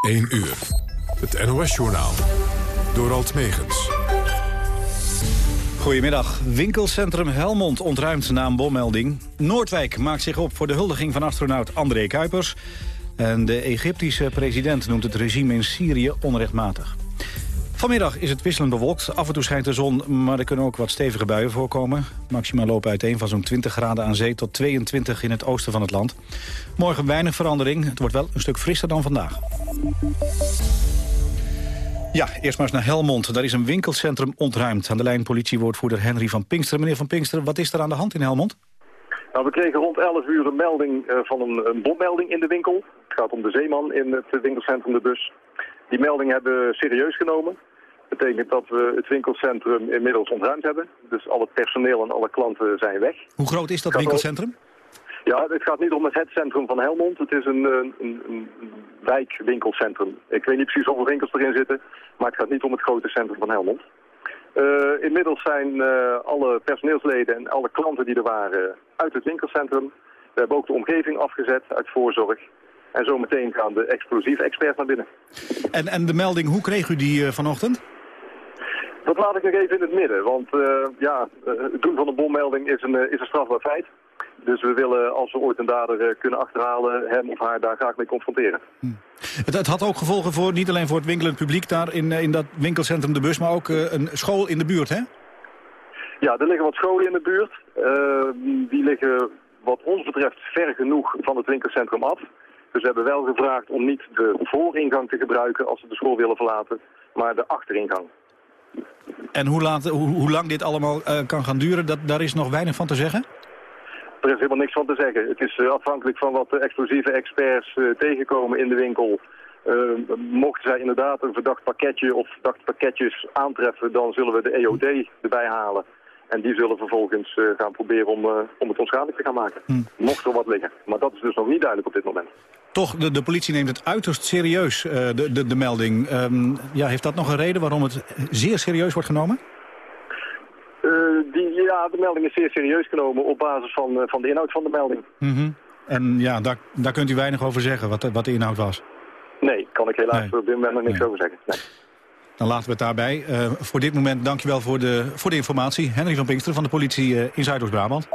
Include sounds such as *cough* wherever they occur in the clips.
1 uur. Het NOS-journaal. Door Alt Megens. Goedemiddag. Winkelcentrum Helmond ontruimt na een bommelding. Noordwijk maakt zich op voor de huldiging van astronaut André Kuipers. En de Egyptische president noemt het regime in Syrië onrechtmatig. Vanmiddag is het wisselend bewolkt. Af en toe schijnt de zon, maar er kunnen ook wat stevige buien voorkomen. Maxima lopen uiteen van zo'n 20 graden aan zee tot 22 in het oosten van het land. Morgen weinig verandering. Het wordt wel een stuk frisser dan vandaag. Ja, eerst maar eens naar Helmond. Daar is een winkelcentrum ontruimd. Aan de lijn politiewoordvoerder Henry van Pinkster. Meneer van Pinkster, wat is er aan de hand in Helmond? Nou, we kregen rond 11 uur een melding uh, van een, een bommelding in de winkel. Het gaat om de zeeman in het winkelcentrum De Bus. Die melding hebben we serieus genomen betekent dat we het winkelcentrum inmiddels ontruimd hebben. Dus al het personeel en alle klanten zijn weg. Hoe groot is dat winkelcentrum? Ja, het gaat niet om het centrum van Helmond. Het is een, een, een, wijkwinkelcentrum. Ik weet niet precies hoeveel winkels erin zitten, maar het gaat niet om het grote centrum van Helmond. Uh, inmiddels zijn uh, alle personeelsleden en alle klanten die er waren uit het winkelcentrum. We hebben ook de omgeving afgezet uit voorzorg. En zometeen gaan de explosieve experts naar binnen. En, en de melding, hoe kreeg u die uh, vanochtend? Dat laat ik nog even in het midden, want uh, ja, het doen van een bommelding is een, is een strafbaar feit. Dus we willen, als we ooit een dader kunnen achterhalen, hem of haar daar graag mee confronteren. Hm. Het, het, had ook gevolgen voor, niet alleen voor het winkelend publiek daar in, in dat winkelcentrum De Bus, maar ook uh, een school in de buurt, hè? Ja, er liggen wat scholen in de buurt. Uh, die liggen wat ons betreft ver genoeg van het winkelcentrum af. Dus we hebben wel gevraagd om niet de vooringang te gebruiken als ze de school willen verlaten, maar de achteringang. En hoe, laat, hoe, hoe lang dit allemaal uh, kan gaan duren, dat, daar is nog weinig van te zeggen? Er is helemaal niks van te zeggen. Het is uh, afhankelijk van wat de explosieve experts uh, tegenkomen in de winkel. mochten zij inderdaad een verdacht pakketje of verdacht pakketjes aantreffen, dan zullen we de EOD erbij halen. En die zullen vervolgens uh, gaan proberen om, uh, om het onschadelijk te gaan maken. Hm. Mocht er wat liggen. Maar dat is dus nog niet duidelijk op dit moment. Toch, de, de politie neemt het uiterst serieus, uh, de, de, de, melding. Um, ja, heeft dat nog een reden waarom het zeer serieus wordt genomen? die, ja, de melding is zeer serieus genomen op basis van, van de inhoud van de melding. Mm -hmm. En ja, daar, daar kunt u weinig over zeggen, wat, wat de inhoud was? Nee, kan ik helaas nee. op dit moment nog niks nee. over zeggen. Nee. Dan laten we het daarbij. Voor dit moment dankjewel voor de, voor de informatie. Henry van Pinkster van de politie in Zuidoost-Brabant.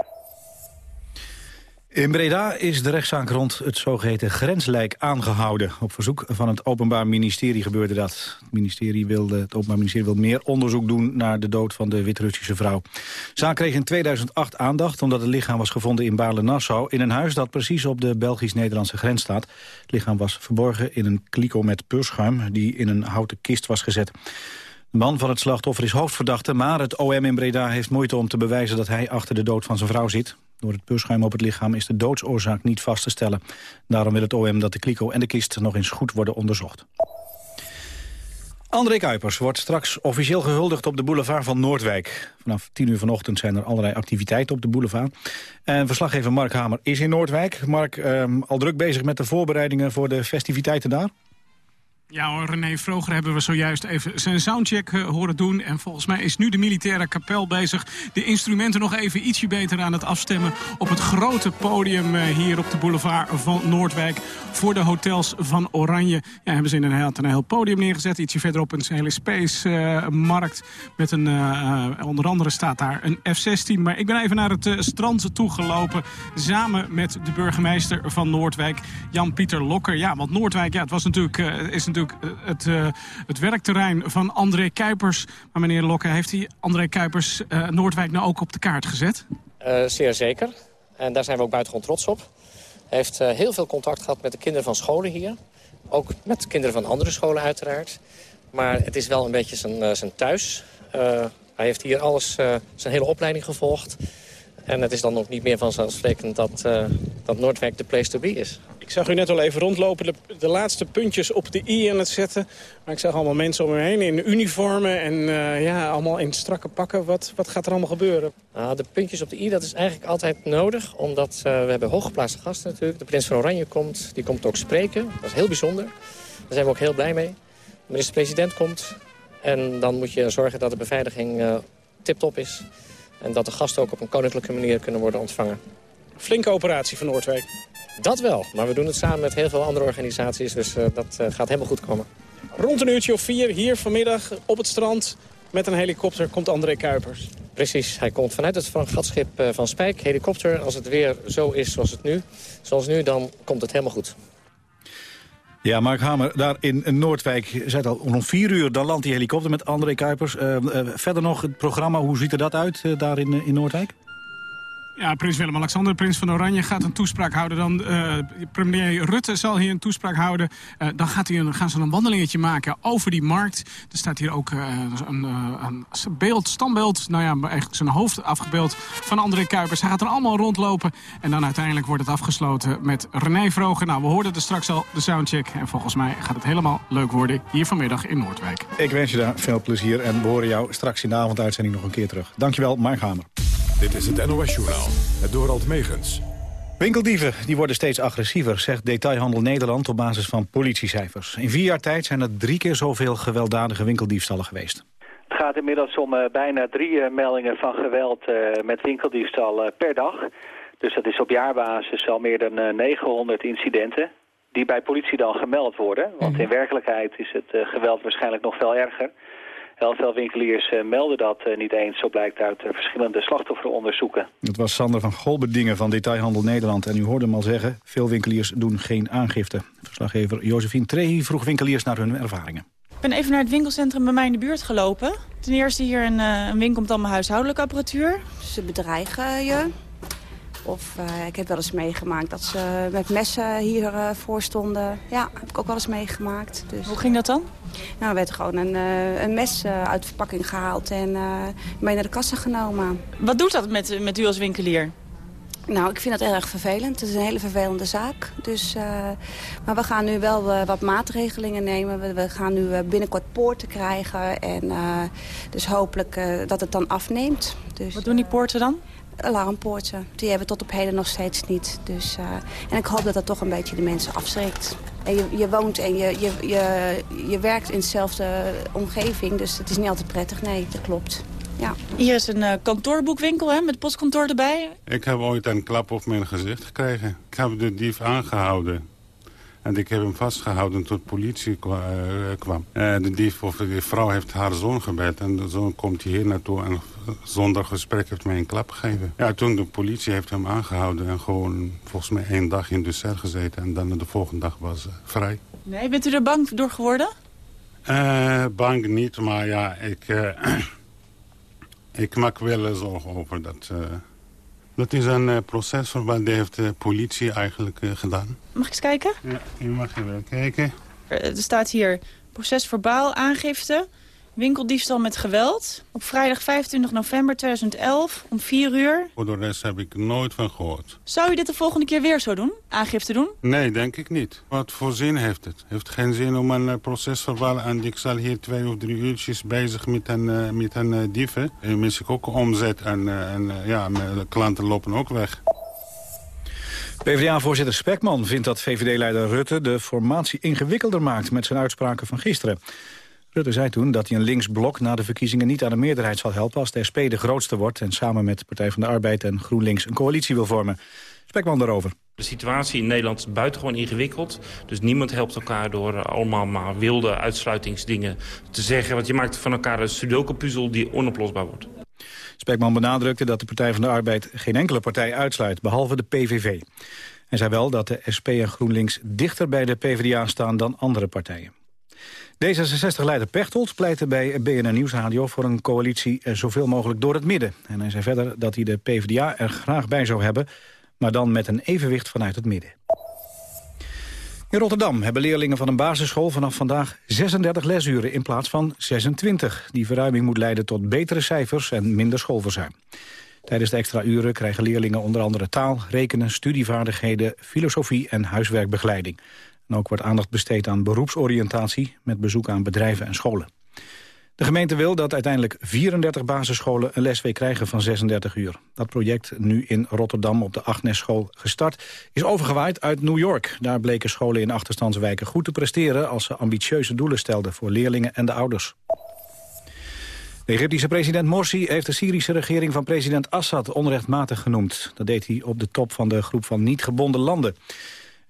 In Breda is de rechtszaak rond het zogeheten grenslijk aangehouden. Op verzoek van het Openbaar Ministerie gebeurde dat. Het, ministerie wilde, het Openbaar Ministerie wil meer onderzoek doen naar de dood van de Wit-Russische vrouw. De zaak kreeg in 2008 aandacht omdat het lichaam was gevonden in Baarle-Nassau... in een huis dat precies op de Belgisch-Nederlandse grens staat. Het lichaam was verborgen in een kliko met purschuim die in een houten kist was gezet. De man van het slachtoffer is hoofdverdachte, maar het OM in Breda heeft moeite om te bewijzen dat hij achter de dood van zijn vrouw zit. Door het purschuim op het lichaam is de doodsoorzaak niet vast te stellen. Daarom wil het OM dat de kliko en de kist nog eens goed worden onderzocht. André Kuipers wordt straks officieel gehuldigd op de boulevard van Noordwijk. Vanaf 10 uur vanochtend zijn er allerlei activiteiten op de boulevard. En verslaggever Mark Hamer is in Noordwijk. Mark, eh, al druk bezig met de voorbereidingen voor de festiviteiten daar? Ja René Vroger hebben we zojuist even zijn soundcheck uh, horen doen. En volgens mij is nu de militaire kapel bezig de instrumenten nog even ietsje beter aan het afstemmen... op het grote podium uh, hier op de boulevard van Noordwijk voor de hotels van Oranje. Ja, hebben ze inderdaad een heel podium neergezet. Ietsje verderop een hele space-markt. met een, onder andere staat daar een F-16. Maar ik ben even naar het strand toegelopen samen met de burgemeester van Noordwijk, Jan-Pieter Lokker. Ja, want Noordwijk, ja, het was natuurlijk, is natuurlijk het, uh, het werkterrein van André Kuipers. Maar meneer Lokke, heeft hij André Kuipers uh, Noordwijk nou ook op de kaart gezet? Zeer zeker. En daar zijn we ook buitengewoon trots op. Hij heeft heel veel contact gehad met de kinderen van scholen hier. Ook met kinderen van andere scholen uiteraard. Maar het is wel een beetje zijn, zijn thuis. hij heeft hier alles, zijn hele opleiding gevolgd. En het is dan ook niet meer vanzelfsprekend dat, uh, dat Noordwijk de place to be is. Ik zag u net al even rondlopen, de, de, laatste puntjes op de i aan het zetten. Maar ik zag allemaal mensen om me heen in uniformen en uh, ja, allemaal in strakke pakken. Wat, wat gaat er allemaal gebeuren? Nou, de puntjes op de i, dat is eigenlijk altijd nodig. Omdat uh, we hebben hooggeplaatste gasten natuurlijk. De prins van Oranje komt, die komt ook spreken. Dat is heel bijzonder. Daar zijn we ook heel blij mee. De minister-president komt. En dan moet je zorgen dat de beveiliging tip-top is. En dat de gasten ook op een koninklijke manier kunnen worden ontvangen. Flinke operatie van Noordwijk. Dat wel, maar we doen het samen met heel veel andere organisaties, dus dat gaat helemaal goed komen. Rond een uurtje of vier hier vanmiddag op het strand met een helikopter komt André Kuipers. Precies, hij komt vanuit het gatschip van Spijk, helikopter. Als het weer zo is zoals het nu, zoals nu, dan komt het helemaal goed. Ja, Mark Hamer, daar in Noordwijk, het al, om vier uur... dan landt die helikopter met André Kuipers. Uh, uh, verder nog het programma, hoe ziet er dat uit uh, daar in, in Noordwijk? Ja, prins Willem-Alexander, prins van Oranje, gaat een toespraak houden. Dan, uh, premier Rutte zal hier een toespraak houden. Uh, dan gaat hij een, gaan ze een wandelingetje maken over die markt. Er staat hier ook uh, een, een, beeld, standbeeld, nou ja, eigenlijk zijn hoofd afgebeeld van André Kuipers. Hij gaat er allemaal rondlopen en dan uiteindelijk wordt het afgesloten met René Vrogen. Nou, we hoorden er straks al de soundcheck. En volgens mij gaat het helemaal leuk worden hier vanmiddag in Noordwijk. Ik wens je daar veel plezier en we horen jou straks in de avonduitzending nog een keer terug. Dankjewel, Mark Hamer. Dit is het NOS-journaal, het Dorald Megens. Winkeldieven die worden steeds agressiever, zegt Detailhandel Nederland op basis van politiecijfers. In vier jaar tijd zijn er drie keer zoveel gewelddadige winkeldiefstallen geweest. Het gaat inmiddels om uh, bijna drie uh, meldingen van geweld uh, met winkeldiefstal per dag. Dus dat is op jaarbasis al meer dan 900 incidenten die bij politie dan gemeld worden. Want in werkelijkheid is het geweld waarschijnlijk nog veel erger. Heel veel winkeliers uh, melden dat uh, niet eens, zo blijkt uit uh, verschillende slachtofferonderzoeken. Het was Sander van Golbedingen van Detailhandel Nederland. En u hoorde hem al zeggen, veel winkeliers doen geen aangifte. Verslaggever Josephine Trehi vroeg winkeliers naar hun ervaringen. Ik ben even naar het winkelcentrum bij mij in de buurt gelopen. Ten eerste hier een, een winkel met allemaal huishoudelijke apparatuur. Ze bedreigen je. Of uh, ik heb wel eens meegemaakt dat ze met messen hier uh, voor stonden. Ja, heb ik ook wel eens meegemaakt. Dus. Hoe ging dat dan? Nou, er werd gewoon een, uh, een mes uit de verpakking gehaald en mee naar de kassa genomen. Wat doet dat met, met u als winkelier? Nou, ik vind dat erg vervelend. Het is een hele vervelende zaak. Dus, uh, maar we gaan nu wel uh, wat maatregelingen nemen. We, we gaan nu uh, binnenkort poorten krijgen. En dus hopelijk dat het dan afneemt. Dus, wat doen die poorten dan? Alarmpoorten. Die hebben we tot op heden nog steeds niet. Dus, uh, en ik hoop dat dat toch een beetje de mensen afschrikt. En je, je woont en je, je, je, je werkt in dezelfde omgeving, dus het is niet altijd prettig. Nee, dat klopt. Ja. Hier is een uh, kantoorboekwinkel hè, met postkantoor erbij. Ik heb ooit een klap op mijn gezicht gekregen. Ik heb de dief aangehouden. En ik heb hem vastgehouden tot politie kwam. Uh, de dief of de vrouw heeft haar zoon gebeld. En de zoon komt hier naartoe en zonder gesprek heeft mij een klap gegeven. Ja, toen de politie heeft hem aangehouden en gewoon volgens mij één dag in de cel gezeten. En dan de volgende dag was uh, vrij. Nee, bent u er bang door geworden? Uh, bang niet, maar ja, ik, uh, *clears throat* ik maak wel zorgen over dat... dat is een proces wat heeft de politie eigenlijk gedaan. Mag ik eens kijken? Ja, je mag je wel kijken. Er staat hier proces verbaal aangifte winkeldiefstal met geweld. Op vrijdag 25 november 2011 om 4 uur. Voor de rest heb ik nooit van gehoord. Zou u dit de volgende keer weer zo doen? Aangifte doen? Nee, denk ik niet. Wat voor zin heeft het? Het heeft geen zin om een uh, procesverbaal... en ik zal hier twee of drie uurtjes bezig met een, uh, met een uh, dieven. En mis ik ook omzet en, en ja, de klanten lopen ook weg. PvdA-voorzitter Spekman vindt dat VVD-leider Rutte de formatie ingewikkelder maakt met zijn uitspraken van gisteren. Rutte zei toen dat hij een linksblok na de verkiezingen niet aan de meerderheid zal helpen als de SP de grootste wordt en samen met de Partij van de Arbeid en GroenLinks een coalitie wil vormen. Spekman daarover. De situatie in Nederland is buitengewoon ingewikkeld. Dus niemand helpt elkaar door allemaal maar wilde uitsluitingsdingen te zeggen. Want je maakt van elkaar een sudoku-puzzel die onoplosbaar wordt. Spekman benadrukte dat de Partij van de Arbeid geen enkele partij uitsluit, behalve de PVV. Hij zei wel dat de SP en GroenLinks dichter bij de PvdA staan dan andere partijen. D66-leider Pechtold pleitte bij BNN Nieuwsradio voor een coalitie eh, zoveel mogelijk door het midden. En hij zei verder dat hij de PvdA er graag bij zou hebben, maar dan met een evenwicht vanuit het midden. In Rotterdam hebben leerlingen van een basisschool vanaf vandaag 36 lesuren in plaats van 26. Die verruiming moet leiden tot betere cijfers en minder schoolverzuim. Tijdens de extra uren krijgen leerlingen onder andere taal, rekenen, studievaardigheden, filosofie en huiswerkbegeleiding. En ook wordt aandacht besteed aan beroepsoriëntatie met bezoek aan bedrijven en scholen. De gemeente wil dat uiteindelijk 34 basisscholen een lesweek krijgen van 36 uur. Dat project, nu in Rotterdam op de Agnes-school gestart, is overgewaaid uit New York. Daar bleken scholen in achterstandswijken goed te presteren als ze ambitieuze doelen stelden voor leerlingen en de ouders. De Egyptische president Morsi heeft de Syrische regering van president Assad onrechtmatig genoemd. Dat deed hij op de top van de groep van niet gebonden landen.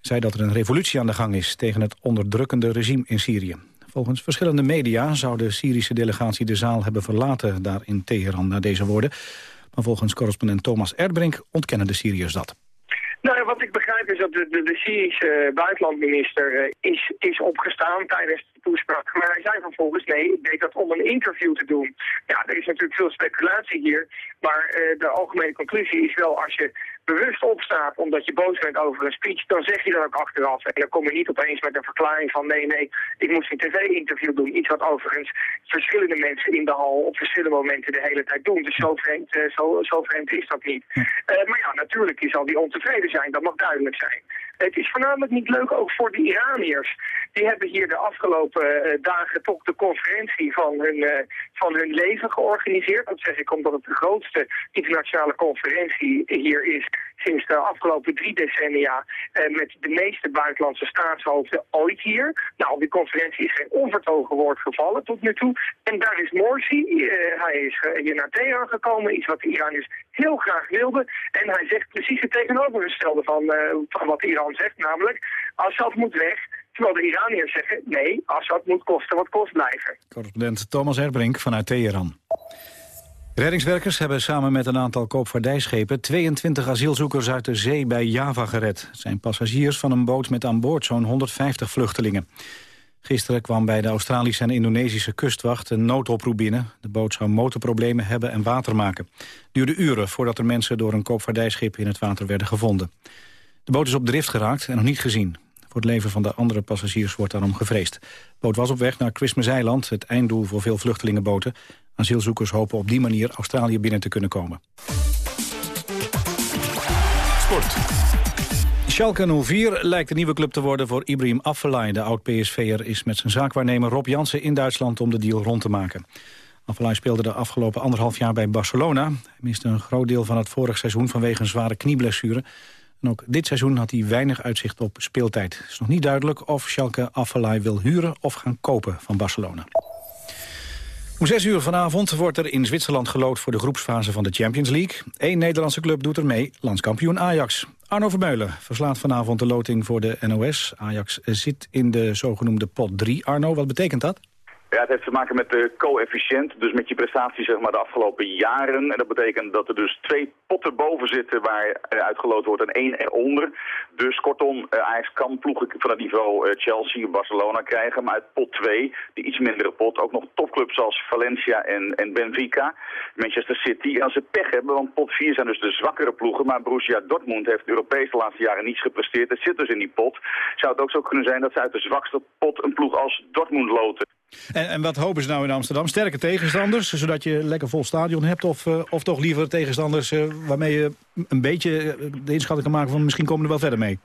Zei dat er een revolutie aan de gang is tegen het onderdrukkende regime in Syrië. Volgens verschillende media zou de Syrische delegatie de zaal hebben verlaten daar in Teheran na deze woorden. Maar volgens correspondent Thomas Erdbrink ontkennen de Syriërs dat. Nou, wat ik begrijp is dat de, de, Syrische buitenlandminister uh, is, is opgestaan tijdens de toespraak. Maar hij zei vervolgens, nee, ik deed dat om een interview te doen. Ja, er is natuurlijk veel speculatie hier. Maar uh, de algemene conclusie is wel, als je bewust opstaat omdat je boos bent over een speech, dan zeg je dat ook achteraf. En dan kom je niet opeens met een verklaring van nee, nee, ik moest een tv-interview doen. Iets wat overigens verschillende mensen in de hal op verschillende momenten de hele tijd doen. Dus zo vreemd, uh, zo, zo vreemd is dat niet. Uh, maar ja, natuurlijk is al die ontevreden zijn, dat mag duidelijk zijn. Het is voornamelijk niet leuk ook voor de Iraniërs. Die hebben hier de afgelopen uh, dagen toch de conferentie van hun, uh, van hun leven georganiseerd. Dat zeg ik omdat het de grootste internationale conferentie hier is sinds de afgelopen drie decennia uh, met de meeste buitenlandse staatshoofden ooit hier. Nou, die conferentie is geen onvertogen woord gevallen tot nu toe. En daar is Morsi, hij is hier naar Teheran gekomen, iets wat de Iraniërs heel graag wilden. En hij zegt precies het tegenovergestelde van, van wat Iran zegt, namelijk Assad moet weg. Terwijl de Iraniërs zeggen, nee, Assad moet kosten wat kost blijven. Correspondent Thomas Erbrink vanuit Teheran. Reddingswerkers hebben samen met een aantal koopvaardijschepen 22 asielzoekers uit de zee bij Java gered. Het zijn passagiers van een boot met aan boord zo'n 150 vluchtelingen. Gisteren kwam bij de Australische en Indonesische kustwacht een noodoproep binnen. De boot zou motorproblemen hebben en water maken. Het duurde uren voordat er mensen door een koopvaardijschip in het water werden gevonden. De boot is op drift geraakt en nog niet gezien. Voor het leven van de andere passagiers wordt daarom gevreesd. De boot was op weg naar Christmas-eiland, het einddoel voor veel vluchtelingenboten. Asielzoekers hopen op die manier Australië binnen te kunnen komen. Sport. Schalke 04 lijkt de nieuwe club te worden voor Ibrahim Afellay. De oud-PSV'er is met zijn zaakwaarnemer Rob Jansen in Duitsland om de deal rond te maken. Afellay speelde de afgelopen anderhalf jaar bij Barcelona. Hij miste een groot deel van het vorig seizoen vanwege een zware knieblessure. En ook dit seizoen had hij weinig uitzicht op speeltijd. Het is nog niet duidelijk of Schalke Afellay wil huren of gaan kopen van Barcelona. Om zes uur vanavond wordt er in Zwitserland gelood voor de groepsfase van de Champions League. Eén Nederlandse club doet er mee, landskampioen Ajax. Arno Vermeulen verslaat vanavond de loting voor de NOS. Ajax zit in de zogenoemde pot 3. Arno, wat betekent dat? Ja, het heeft te maken met de coëfficiënt, dus met je prestatie zeg maar, de afgelopen jaren. En dat betekent dat er dus twee potten boven zitten waar uitgeloot wordt en één eronder. Dus kortom, Ajax kan ploegen van het niveau Chelsea, Barcelona krijgen. Maar uit pot 2, die iets mindere pot, ook nog topclubs als Valencia en, en Benfica. Manchester City, als ze pech hebben, want pot 4 zijn dus de zwakkere ploegen. Maar Borussia Dortmund heeft Europees de laatste jaren niets gepresteerd. Het zit dus in die pot. Zou het ook zo kunnen zijn dat ze uit de zwakste pot een ploeg als Dortmund loten. En, en, wat hopen ze nou in Amsterdam? Sterke tegenstanders, zodat je lekker vol stadion hebt? Of, uh, of toch liever tegenstanders uh, waarmee je een beetje de inschatting kan maken van misschien komen er wel verder mee?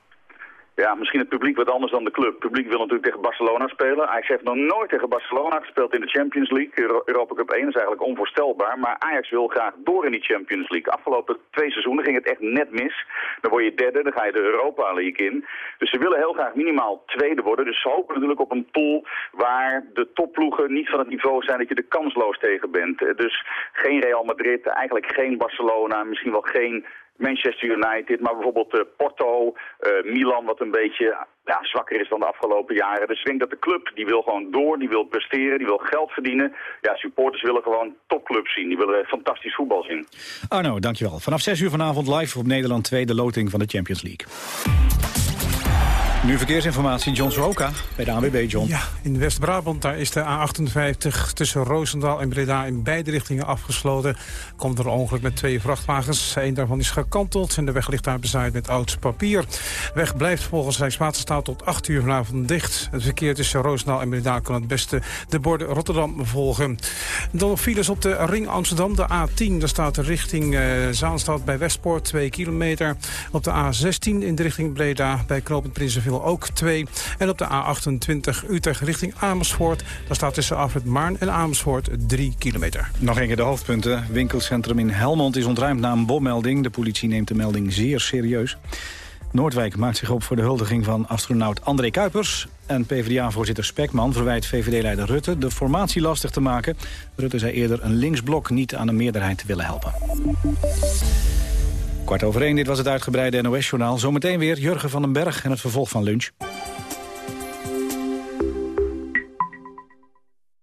Ja, misschien het publiek wat anders dan de club. Het publiek wil natuurlijk tegen Barcelona spelen. Ajax heeft nog nooit tegen Barcelona gespeeld in de Champions League. Euro Europa Cup 1 is eigenlijk onvoorstelbaar. Maar Ajax wil graag door in die Champions League. Afgelopen twee seizoenen ging het echt net mis. Dan word je derde, dan ga je de Europa League in. Dus ze willen heel graag minimaal tweede worden. Dus ze hopen natuurlijk op een pool waar de topploegen niet van het niveau zijn dat je er kansloos tegen bent. Dus geen Real Madrid, eigenlijk geen Barcelona, misschien wel geen Manchester United, maar bijvoorbeeld uh, Porto, uh, Milan, wat een beetje ja, zwakker is dan de afgelopen jaren. Dus ik denk dat de club, die wil gewoon door, die wil presteren, die wil geld verdienen. Ja, supporters willen gewoon topclubs zien, die willen fantastisch voetbal zien. Arno, dankjewel. Vanaf 6 uur vanavond live op Nederland 2, de loting van de Champions League. Nu verkeersinformatie, John Sroka bij de ANWB, John. Ja, in West-Brabant daar is de A58 tussen Roosendaal en Breda in beide richtingen afgesloten. Komt er een ongeluk met twee vrachtwagens. Eén daarvan is gekanteld en de weg ligt daar bezaaid met oud papier. De weg blijft volgens Rijkswaterstaat tot 8 uur vanavond dicht. Het verkeer tussen Roosendaal en Breda kan het beste de borden Rotterdam volgen. Dan nog files op de Ring Amsterdam, de A10. Daar staat de richting uh, Zaanstad bij Westpoort 2 kilometer. Op de A16 in de richting Breda bij Knopend Ook 2. En op de A28 Utrecht richting Amersfoort. Daar staat tussen Afrit Maarn en Amersfoort 3 kilometer. Nog een keer de hoofdpunten. Winkelcentrum in Helmond is ontruimd na een bommelding. De politie neemt de melding zeer serieus. Noordwijk maakt zich op voor de huldiging van astronaut André Kuipers. En PvdA-voorzitter Spekman verwijt VVD-leider Rutte de formatie lastig te maken. Rutte zei eerder een linksblok niet aan een meerderheid te willen helpen. Kwart over één, dit was het uitgebreide NOS-journaal. Zometeen weer Jurgen van den Berg en het vervolg van lunch.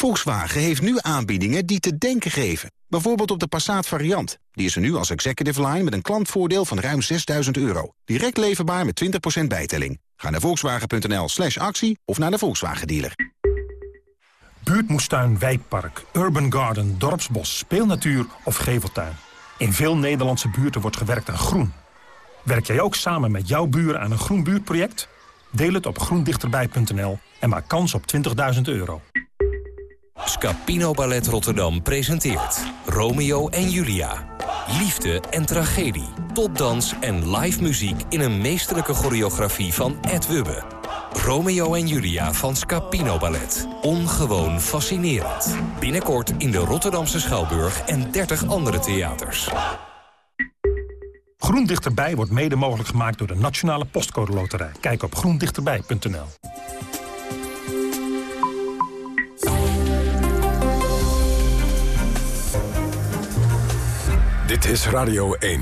Volkswagen heeft nu aanbiedingen die te denken geven. Bijvoorbeeld op de Passat variant. Die is er nu als executive line met een klantvoordeel van ruim 6000 euro. Direct leverbaar met 20% bijtelling. Ga naar volkswagen.nl slash actie of naar de Volkswagen dealer. Buurtmoestuin, wijkpark, urban garden, dorpsbos, speelnatuur of geveltuin. In veel Nederlandse buurten wordt gewerkt aan groen. Werk jij ook samen met jouw buren aan een groen buurtproject? Deel het op groendichterbij.nl en maak kans op 20.000 euro. Scapino Ballet Rotterdam presenteert Romeo en Julia. Liefde en tragedie, topdans en live muziek in een meesterlijke choreografie van Ed Wubbe. Romeo en Julia van Scapino Ballet. Ongewoon fascinerend. Binnenkort in de Rotterdamse Schouwburg en 30 andere theaters. Groen Dichterbij wordt mede mogelijk gemaakt door de Nationale Postcode Loterij. Kijk op groendichterbij.nl. Dit is Radio 1.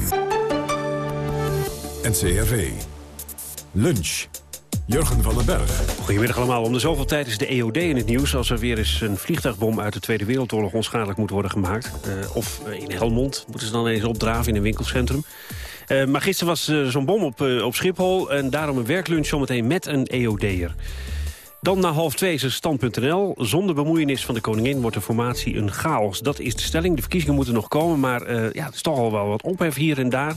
NCRV. Lunch. Jurgen van den Berg. Goedemiddag allemaal. Om de zoveel tijd is de EOD in het nieuws... als er weer eens een vliegtuigbom uit de Tweede Wereldoorlog onschadelijk moet worden gemaakt. Uh, of uh, in Helmond moeten ze dan eens opdraven in een winkelcentrum. Uh, maar gisteren was zo'n bom op, op Schiphol... en daarom een werklunch zometeen met een EOD'er. Dan na half twee is er stand.nl. Zonder bemoeienis van de koningin wordt de formatie een chaos. Dat is de stelling. De verkiezingen moeten nog komen, maar uh, ja, het is toch al wel wat ophef hier en daar.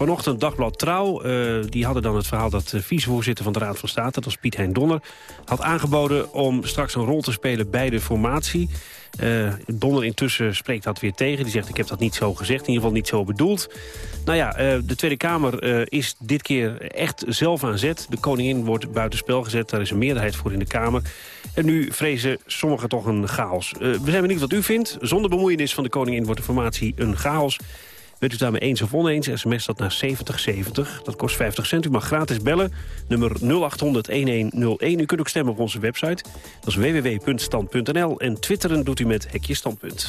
Vanochtend Dagblad Trouw, uh, die hadden dan het verhaal dat de vicevoorzitter van de Raad van State, dat was Piet Hein Donner, had aangeboden om straks een rol te spelen bij de formatie. Uh, Donner intussen spreekt dat weer tegen. Die zegt, ik heb dat niet zo gezegd, in ieder geval niet zo bedoeld. Nou ja, uh, de Tweede Kamer is dit keer echt zelf aan zet. De koningin wordt buitenspel gezet, daar is een meerderheid voor in de Kamer. En nu vrezen sommigen toch een chaos. we zijn benieuwd wat u vindt. Zonder bemoeienis van de koningin wordt de formatie een chaos. Bent u daarmee eens of oneens, sms dat naar 7070. Dat kost 50 cent. U mag gratis bellen. Nummer 0800-1101. U kunt ook stemmen op onze website. Dat is www.stand.nl. En twitteren doet u met Hekje Standpunt.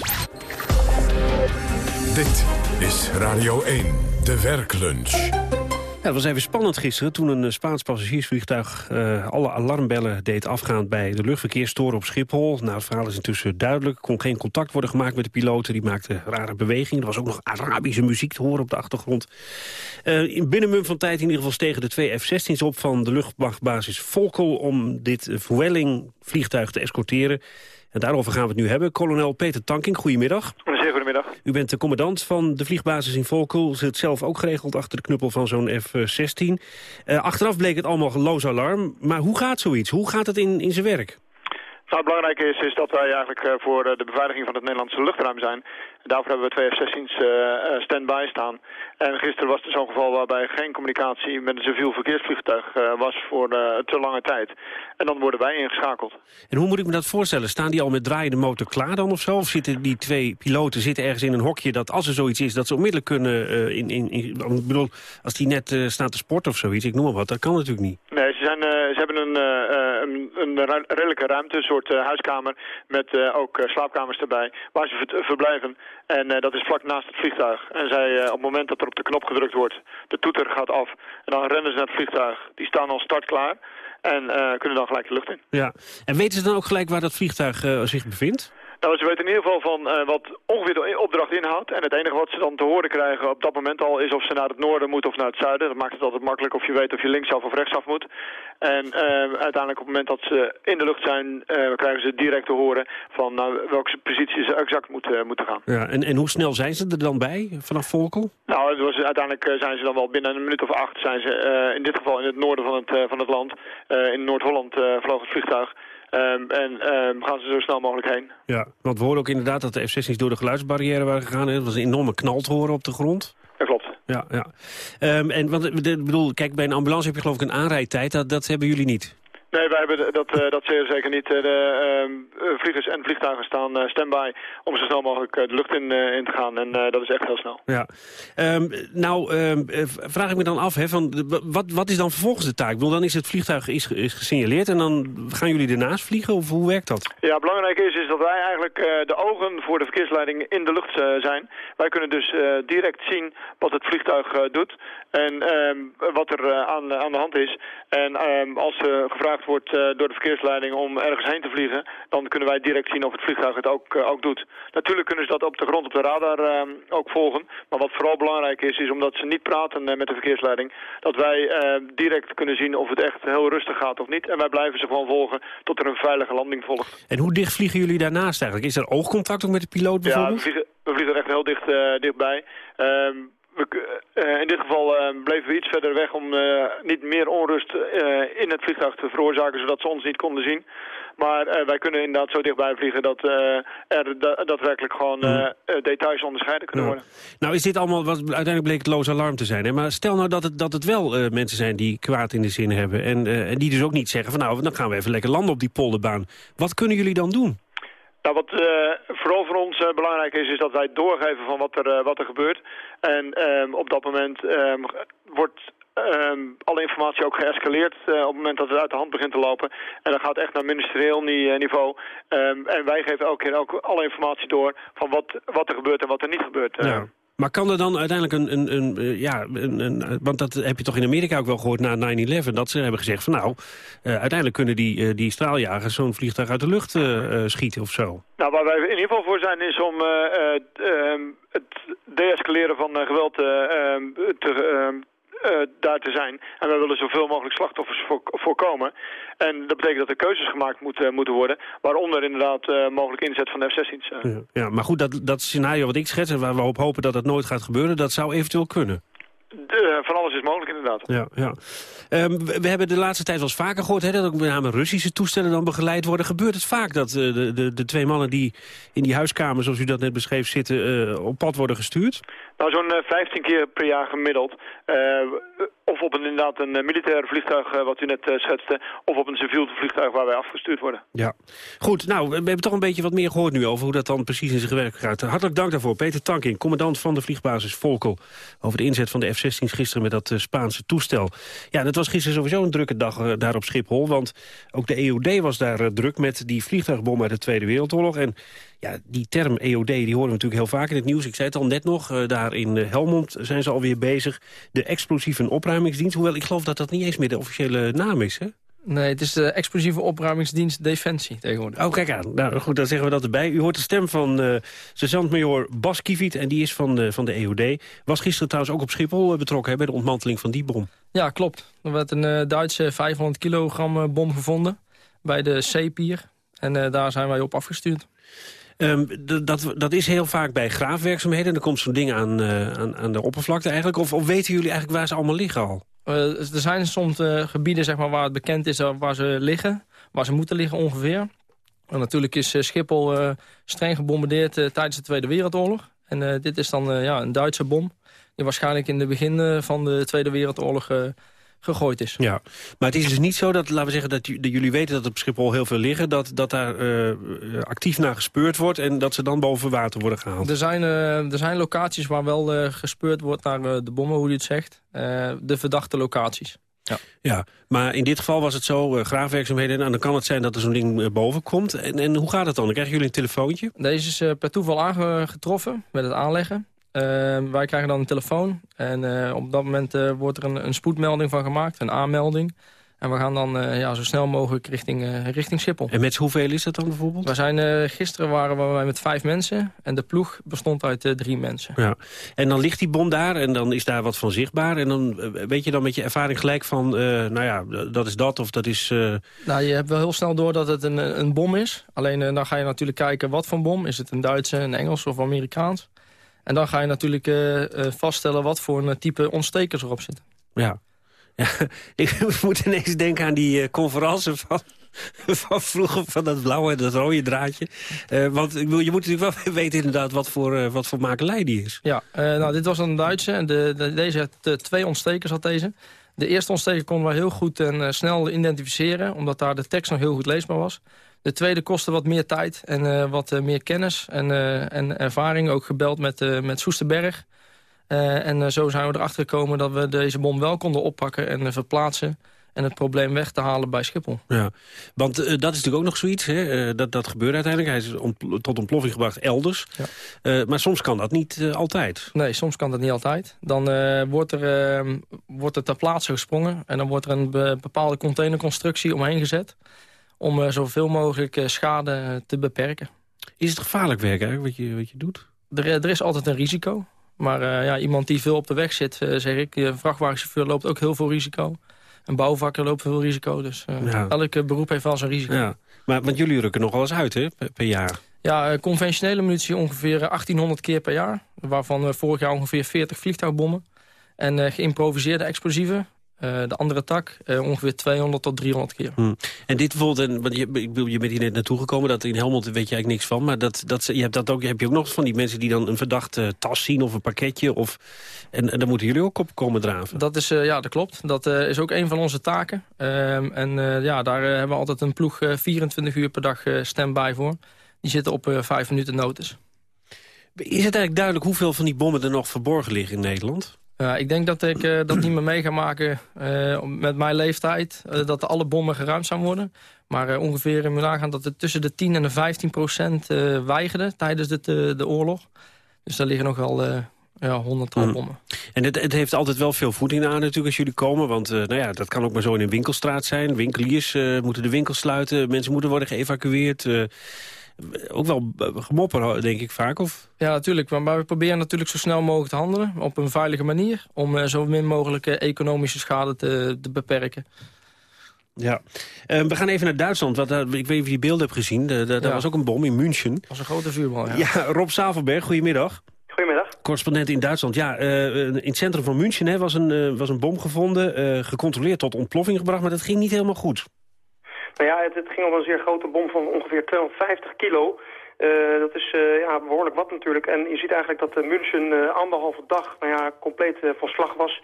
Dit is Radio 1, de werklunch. Het was even spannend gisteren toen een Spaans passagiersvliegtuig uh, alle alarmbellen deed afgaan bij de luchtverkeerstoren op Schiphol. Nou, het verhaal is intussen duidelijk. Er kon geen contact worden gemaakt met de piloten. Die maakten rare bewegingen. Er was ook nog Arabische muziek te horen op de achtergrond. Uh, in binnen mum van tijd in ieder geval stegen de twee F-16's op van de luchtmachtbasis Volkel om dit Vueling vliegtuig te escorteren. En daarover gaan we het nu hebben. Kolonel Peter Tanking, goedemiddag. U bent de commandant van de vliegbasis in Volkel. Zit zelf ook geregeld achter de knuppel van zo'n F-16. Uh, achteraf bleek het allemaal loos alarm. Maar hoe gaat zoiets? Hoe gaat het in, in zijn werk? Nou, het is, is dat wij eigenlijk uh, voor de beveiliging van het Nederlandse luchtruim zijn. Daarvoor hebben we twee F-16's uh, stand-by staan. En gisteren was er zo'n geval waarbij geen communicatie met een civiel verkeersvliegtuig uh, was voor te lange tijd. En dan worden wij ingeschakeld. En hoe moet ik me dat voorstellen? Staan die al met draaiende motor klaar dan of zo? Of zitten die twee piloten zitten ergens in een hokje dat als er zoiets is... dat ze onmiddellijk kunnen, in, in, in, ik bedoel, als die net staan te sporten of zoiets, ik noem maar wat, dat kan natuurlijk niet. Nee, zijn, ze hebben een, een, een redelijke ruimte, een soort huiskamer met ook slaapkamers erbij, waar ze verblijven. En dat is vlak naast het vliegtuig. En zij, op het moment dat er op de knop gedrukt wordt, de toeter gaat af. En dan rennen ze naar het vliegtuig. Die staan al startklaar. En kunnen dan gelijk de lucht in. Ja. En weten ze dan ook gelijk waar dat vliegtuig zich bevindt? Nou, ze weten in ieder geval van uh, wat ongeveer de opdracht inhoudt. En het enige wat ze dan te horen krijgen op dat moment al is of ze naar het noorden moeten of naar het zuiden. Dat maakt het altijd makkelijk of je weet of je linksaf of rechtsaf moet. En uh, uiteindelijk op het moment dat ze in de lucht zijn, uh, krijgen ze direct te horen van nou, welke positie ze exact moeten, moeten gaan. Ja, en, en hoe snel zijn ze er dan bij vanaf Volkel? Nou, het was, uiteindelijk zijn ze dan wel binnen een minuut of acht zijn ze in dit geval in het noorden van het, van het land. in Noord-Holland vloog het vliegtuig. Um, en um, gaan ze zo snel mogelijk heen. Ja, want we horen ook inderdaad dat de F-16's door de geluidsbarrière waren gegaan. Het was een enorme knal te horen op de grond. Dat klopt. Ja, ja. Ehm, en want, ik bedoel, kijk, bij een ambulance heb je geloof ik een aanrijdtijd. Dat, dat hebben jullie niet. Nee, wij hebben dat, uh, dat zeer zeker niet. De uh, vliegers en vliegtuigen staan standby om zo snel mogelijk de lucht in, in te gaan. En dat is echt heel snel. Ja. Um, nou, um, vraag ik me dan af, hè, van, wat, wat is dan vervolgens de taak? Ik bedoel, dan is het vliegtuig is, is gesignaleerd en dan gaan jullie ernaast vliegen? Of hoe werkt dat? Ja, belangrijk is, is dat wij eigenlijk de ogen voor de verkeersleiding in de lucht zijn. Wij kunnen dus direct zien wat het vliegtuig doet en um, wat er aan, aan de hand is. En als er gevraagd wordt door de verkeersleiding om ergens heen te vliegen, dan kunnen wij direct zien of het vliegtuig het ook, ook doet. Natuurlijk kunnen ze dat op de grond op de radar uh, ook volgen. Maar wat vooral belangrijk is, is omdat ze niet praten met de verkeersleiding, dat wij direct kunnen zien of het echt heel rustig gaat of niet. En wij blijven ze gewoon volgen tot er een veilige landing volgt. En hoe dicht vliegen jullie daarnaast eigenlijk? Is er oogcontact ook met de piloot bijvoorbeeld? Ja, we vliegen, we vliegen er echt heel dicht, dichtbij. Ehm, we, uh, in dit geval uh, bleven we iets verder weg om uh, niet meer onrust in het vliegtuig te veroorzaken, zodat ze ons niet konden zien. Maar wij kunnen inderdaad zo dichtbij vliegen dat er da daadwerkelijk gewoon mm. details onderscheiden kunnen worden. Nou is dit allemaal, wat, uiteindelijk bleek het loos alarm te zijn. Hè? Maar stel nou dat het, dat het wel mensen zijn die kwaad in de zin hebben. En, en die dus ook niet zeggen van nou, dan gaan we even lekker landen op die polderbaan. Wat kunnen jullie dan doen? Nou, wat uh, vooral voor ons uh, belangrijk is, is dat wij doorgeven van wat er, uh, wat er gebeurt. En um, op dat moment um, wordt um, alle informatie ook geëscaleerd op het moment dat het uit de hand begint te lopen. En dat gaat echt naar ministerieel niveau. en wij geven elke keer ook alle informatie door van wat, wat er gebeurt en wat er niet gebeurt. Ja. Maar kan er dan uiteindelijk een, een, een uh, ja, een, een, want dat heb je toch in Amerika ook wel gehoord na 9-11, dat ze hebben gezegd van nou, uh, uiteindelijk kunnen die, die straaljagers zo'n vliegtuig uit de lucht schieten of zo. Nou, waar wij in ieder geval voor zijn is om ehm, het deescaleren van geweld te, uh, daar te zijn. En wij willen zoveel mogelijk slachtoffers voorkomen. En dat betekent dat er keuzes gemaakt moeten, uh, moeten worden. Waaronder inderdaad uh, mogelijk inzet van de F-16's. Ja, ja, maar goed, dat, dat scenario wat ik schets... en waar we op hopen dat het nooit gaat gebeuren... dat zou eventueel kunnen. De, van alles is mogelijk, inderdaad. Ja, ja. Um, we, we, hebben de laatste tijd wel eens vaker gehoord... Hè, dat ook met name Russische toestellen dan begeleid worden. Gebeurt het vaak dat uh, de, de, de, twee mannen die in die huiskamer... zoals u dat net beschreef, zitten, uh, op pad worden gestuurd? Nou, zo'n uh, eh, 15 keer per jaar gemiddeld. Of op een, inderdaad een militair vliegtuig, wat u net schetste... of op een civiel vliegtuig waar wij afgestuurd worden. Ja. Goed, nou, we hebben toch een beetje wat meer gehoord nu... over hoe dat dan precies in zijn werk gaat. Hartelijk dank daarvoor. Peter Tanking, commandant van de vliegbasis Volkel... over de inzet van de F-16 gisteren met dat Spaanse toestel. Ja, dat was gisteren sowieso een drukke dag daar op Schiphol. Want ook de EOD was daar druk met die vliegtuigbom uit de Tweede Wereldoorlog. En ja, die term EOD die horen we natuurlijk heel vaak in het nieuws. Ik zei het al net nog, uh, daar in Helmond zijn ze alweer bezig. De explosieve opruimingsdienst. Hoewel ik geloof dat dat niet eens meer de officiële naam is, hè? Nee, het is de explosieve opruimingsdienst Defensie tegenwoordig. Oh, kijk aan. Nou, goed, dan zeggen we dat erbij. U hoort de stem van uh, sergeant-major Bas Kieviet en die is van de, van de EOD. Was gisteren trouwens ook op Schiphol betrokken hè, bij de ontmanteling van die bom. Ja, klopt. Er werd een uh, Duitse 500 kilogram bom gevonden bij de C-pier. En uh, daar zijn wij op afgestuurd. Um, dat, dat is heel vaak bij graafwerkzaamheden. Er komt zo'n ding aan, uh, aan, aan de oppervlakte eigenlijk. Of, weten jullie eigenlijk waar ze allemaal liggen al? Uh, er zijn soms uh, gebieden zeg maar, waar het bekend is waar ze liggen. Waar ze moeten liggen ongeveer. En natuurlijk is Schiphol streng gebombardeerd tijdens de Tweede Wereldoorlog. En dit is dan ja, een Duitse bom. Die waarschijnlijk in het begin van de Tweede Wereldoorlog gegooid is. Ja, maar het is dus niet zo dat, laten we zeggen, dat, jullie weten dat op Schiphol heel veel liggen, dat, dat daar uh, actief naar gespeurd wordt en dat ze dan boven water worden gehaald. Er zijn, uh, er zijn locaties waar wel uh, gespeurd wordt naar de bommen, hoe u het zegt. de verdachte locaties. Ja. ja, maar in dit geval was het zo, graafwerkzaamheden... en nou, dan kan het zijn dat er zo'n ding boven komt. En, en hoe gaat het dan? Dan krijgen jullie een telefoontje? Deze is per toeval aangetroffen met het aanleggen. Ehm, wij krijgen dan een telefoon en eh, op dat moment uh, wordt er een, een, spoedmelding van gemaakt, een aanmelding. En we gaan dan uh, ja, zo snel mogelijk richting, richting Schiphol. En met hoeveel is dat dan bijvoorbeeld? We zijn, gisteren waren wij met vijf mensen en de ploeg bestond uit drie mensen. Ja. En dan ligt die bom daar en dan is daar wat van zichtbaar. En dan weet je dan met je ervaring gelijk van, nou ja, dat is dat of dat is... Nou, je hebt wel heel snel door dat het een, een bom is. Alleen dan ga je natuurlijk kijken wat voor bom. Is het een Duitse, een Engels of Amerikaans? En dan ga je natuurlijk uh, vaststellen wat voor een type ontstekers erop zitten. Ja. ja. *laughs* Ik *laughs* moet ineens denken aan die conferentie van... *laughs* van vroeger, van dat blauwe en dat rode draadje. Uh, want je moet natuurlijk wel weten inderdaad wat voor, uh, wat voor makelij die is. Ja, uh, nou, dit was een Duitse. En de, de, deze had twee ontstekers had deze. De eerste ontsteker konden we heel goed en snel identificeren... omdat daar de tekst nog heel goed leesbaar was. De tweede kostte wat meer tijd en wat meer kennis en, en ervaring. Ook gebeld met, met Soesterberg. en zo zijn we erachter gekomen dat we deze bom wel konden oppakken en verplaatsen en het probleem weg te halen bij Schiphol. Ja, want dat is natuurlijk ook nog zoiets. Hè? dat, dat gebeurt uiteindelijk. Hij is tot ontploffing gebracht elders. Ja. maar soms kan dat niet altijd. Nee, soms kan dat niet altijd. Dan wordt, er, wordt er ter plaatse gesprongen... en dan wordt er een bepaalde containerconstructie omheen gezet... om zoveel mogelijk schade te beperken. Is het gevaarlijk werk eigenlijk wat je, wat je doet? Er, er is altijd een risico. Maar ja, iemand die veel op de weg zit, zeg ik... de vrachtwagenchauffeur loopt ook heel veel risico een bouwvakker loopt veel risico. Dus uh, ja. elk beroep heeft wel zijn risico. Ja. Maar, want jullie rukken nog wel eens uit hè, per, jaar? Ja, conventionele munitie ongeveer 1800 keer per jaar. Waarvan vorig jaar ongeveer 40 vliegtuigbommen. En geïmproviseerde explosieven. Uh, de andere tak uh, ongeveer 200 tot 300 keer. Hmm. En dit bijvoorbeeld, en, want je, ik bedoel, je bent hier net naartoe gekomen... dat in Helmond weet je eigenlijk niks van... maar dat, dat, je hebt dat ook, heb je ook nog van die mensen die dan een verdachte tas zien... of een pakketje, of, en, en dan moeten jullie ook op komen draven. Dat is, uh, ja, dat klopt. Dat is ook een van onze taken. Ehm, en ja, daar hebben we altijd een ploeg 24 uur per dag stand-by voor. Die zitten op vijf minuten notice. Is het eigenlijk duidelijk hoeveel van die bommen er nog verborgen liggen in Nederland? Ja, ik denk dat ik uh, dat niet meer mee ga maken uh, met mijn leeftijd. Uh, dat alle bommen geruimd zouden worden. Maar ongeveer in nagaan dat het tussen de 10 en de 15 procent weigerden tijdens de, de oorlog. Dus daar liggen nog wel ja, honderdtal mm. bommen. En het, het, heeft altijd wel veel voeding aan natuurlijk als jullie komen. Want nou ja, dat kan ook maar zo in een winkelstraat zijn. Winkeliers moeten de winkel sluiten. Mensen moeten worden geëvacueerd ook wel gemopper, denk ik vaak, of? Ja, natuurlijk. Maar we proberen natuurlijk zo snel mogelijk te handelen. Op een veilige manier. Om uh, zo min mogelijk economische schade te, te beperken. Ja. Uh, we gaan even naar Duitsland. Wat, uh, ik weet niet of je die beelden hebt gezien. Daar ja. was ook een bom in München. Dat was een grote vuurbal, ja. ja Rob Zavelberg, goedemiddag. Goedemiddag. Correspondent in Duitsland. Ja, in het centrum van München hè, was, een, was een bom gevonden. gecontroleerd tot ontploffing gebracht. Maar dat ging niet helemaal goed. Nou ja, het, ging om een zeer grote bom van ongeveer 250 kilo. Uh, dat is uh, ja, behoorlijk wat natuurlijk. En je ziet eigenlijk dat uh, München anderhalve dag nou ja, compleet van slag was.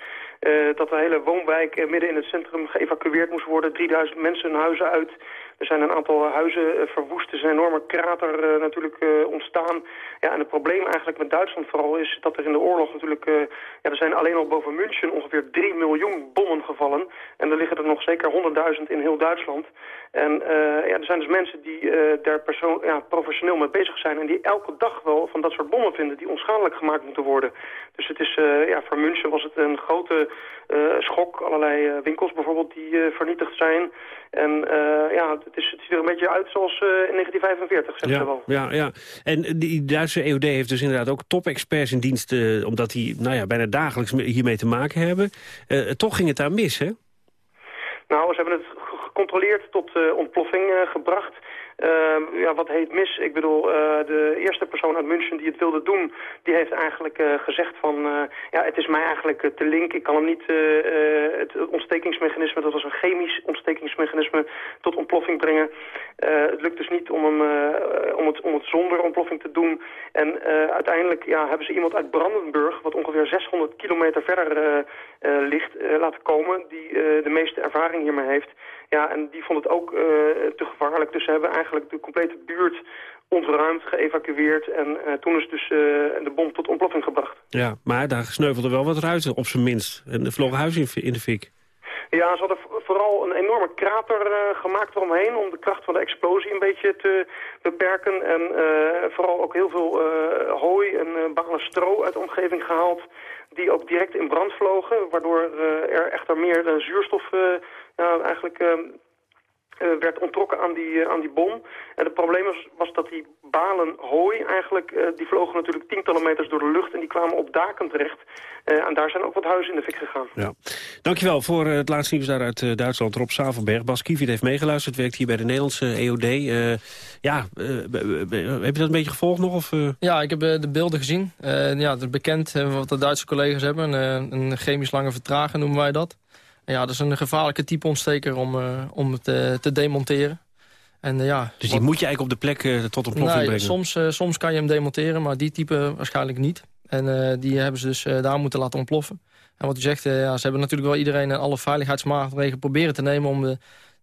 dat de hele woonwijk midden in het centrum geëvacueerd moest worden. 3000 mensen hun huizen uit. Er zijn een aantal huizen verwoest. Er is een enorme krater natuurlijk ontstaan. Ja, en het probleem eigenlijk met Duitsland vooral is dat er in de oorlog natuurlijk... ja, er zijn alleen al boven München ongeveer 3 miljoen bommen gevallen. En er liggen er nog zeker 100.000 in heel Duitsland. En uh, ja, er zijn dus mensen die uh, daar persoon, ja, professioneel mee bezig zijn... en die elke dag wel van dat soort bommen vinden die onschadelijk gemaakt moeten worden. Dus het is, uh, ja, voor München was het een grote schok. Allerlei winkels bijvoorbeeld die vernietigd zijn. En ja, het, is, het ziet er een beetje uit zoals in 1945, zeggen ja, ze wel. Ja, ja. En die Duitse EOD heeft dus inderdaad ook top-experts in dienst... omdat die nou ja, bijna dagelijks hiermee te maken hebben. toch ging het daar mis, hè? Nou, ze hebben het gecontroleerd tot uh, ontploffing uh, gebracht. Uh, ja, wat heet mis? Ik bedoel, uh, de eerste persoon uit München die het wilde doen, die heeft eigenlijk gezegd van, ja, het is mij eigenlijk te link. Ik kan hem niet het ontstekingsmechanisme, dat was een chemisch ontstekingsmechanisme, tot ontploffing brengen. het lukt dus niet om, hem, om, het, om het zonder ontploffing te doen. En uiteindelijk ja, hebben ze iemand uit Brandenburg, wat ongeveer 600 kilometer verder ligt, laten komen, die de meeste ervaring hiermee heeft. Ja, en die vond het ook uh, te gevaarlijk. Dus ze hebben eigenlijk de complete buurt ontruimd, geëvacueerd. En uh, toen is dus uh, de bom tot ontploffing gebracht. Ja, maar daar sneuvelde wel wat ruiten, op zijn minst. En er vloog huis in, in de fik. Ja, ze hadden vooral een enorme krater uh, gemaakt eromheen... om de kracht van de explosie een beetje te beperken. En uh, vooral ook heel veel uh, hooi en balen stro uit de omgeving gehaald... die ook direct in brand vlogen... waardoor er echter meer zuurstof nou, eigenlijk werd ontrokken aan die, uh, aan die bom. En het probleem was, was dat die balen hooi eigenlijk, uh, die vlogen natuurlijk tientallen meters door de lucht en die kwamen op daken terecht. en daar zijn ook wat huizen in de fik gegaan. Ja. Dankjewel voor het laatste nieuws daar uit Duitsland. Rob Savelberg, Bas Kievit heeft meegeluisterd, werkt hier bij de Nederlandse EOD. ja, heb je dat een beetje gevolgd nog? Of, Ja, ik heb de beelden gezien. ja, het is bekend wat de Duitse collega's hebben. een chemisch lange vertragen noemen wij dat. Ja, dat is een gevaarlijke type ontsteker om, om het te demonteren. En, ja, dus die moet je eigenlijk op de plek tot een ploffing nee, brengen? Soms, soms kan je hem demonteren, maar die type waarschijnlijk niet. En die hebben ze dus daar moeten laten ontploffen. En wat u zegt, ja, ze hebben natuurlijk wel iedereen en alle veiligheidsmaatregelen proberen te nemen... om de,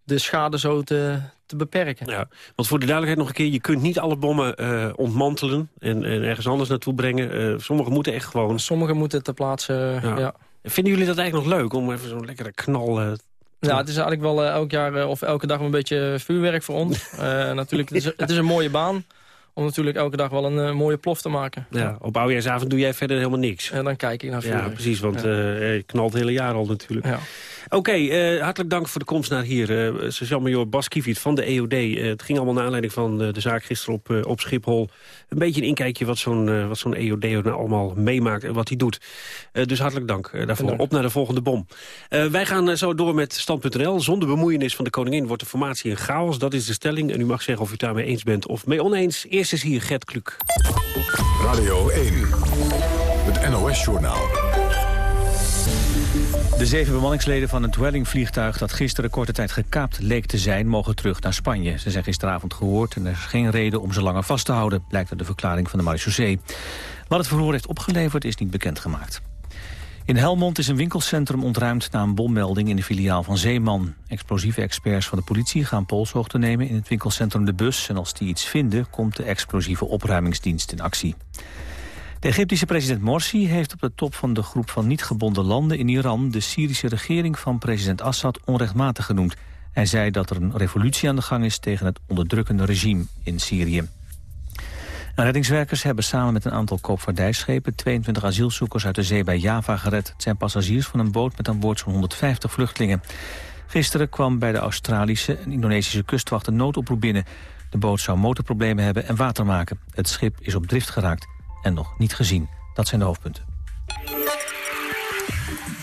de schade zo te, te beperken. Ja, want voor de duidelijkheid nog een keer... je kunt niet alle bommen uh, ontmantelen en, en, ergens anders naartoe brengen. Uh, sommige moeten echt gewoon... Sommige moeten ter plaatse, ja. ja. Vinden jullie dat eigenlijk nog leuk om even zo'n lekkere knal... Uh, ja, het is eigenlijk wel elk jaar of elke dag een beetje vuurwerk voor ons. *laughs* natuurlijk, het is, het is een mooie baan om natuurlijk elke dag wel een mooie plof te maken. Ja, op oudejaarsavond doe jij verder helemaal niks. En dan kijk ik naar vuurwerk. Ja, precies, want ja. je knalt het hele jaar al natuurlijk. Ja. Oké, okay, uh, hartelijk dank voor de komst naar hier. Uh, Sergeant-major Bas Kiefiet van de EOD. Uh, het ging allemaal naar aanleiding van de zaak gisteren op, op Schiphol. Een beetje een inkijkje wat zo'n wat zo'n EOD nou allemaal meemaakt en wat hij doet. dus hartelijk dank daarvoor. Dank. Op naar de volgende bom. wij gaan zo door met Stand.nl. Zonder bemoeienis van de koningin wordt de formatie een chaos. Dat is de stelling. En u mag zeggen of u het daarmee eens bent of mee oneens. Eerst is hier Gert Kluk. Radio 1, het NOS-journaal. De zeven bemanningsleden van het Dwelling-vliegtuig dat gisteren korte tijd gekaapt leek te zijn, mogen terug naar Spanje. Ze zijn gisteravond gehoord en er is geen reden om ze langer vast te houden, blijkt uit de verklaring van de marechaussee. Wat het verhoor heeft opgeleverd is niet bekendgemaakt. In Helmond is een winkelcentrum ontruimd na een bommelding in de filiaal van Zeeman. Explosieve experts van de politie gaan polshoogte nemen in het winkelcentrum De Bus. En als die iets vinden, komt de explosieve opruimingsdienst in actie. De Egyptische president Morsi heeft op de top van de groep van niet gebonden landen in Iran de Syrische regering van president Assad onrechtmatig genoemd. Hij zei dat er een revolutie aan de gang is tegen het onderdrukkende regime in Syrië. reddingswerkers hebben samen met een aantal koopvaardijschepen 22 asielzoekers uit de zee bij Java gered. Het zijn passagiers van een boot met aan boord zo'n 150 vluchtelingen. Gisteren kwam bij de Australische en Indonesische kustwacht een noodoproep binnen. De boot zou motorproblemen hebben en water maken. Het schip is op drift geraakt en nog niet gezien. Dat zijn de hoofdpunten.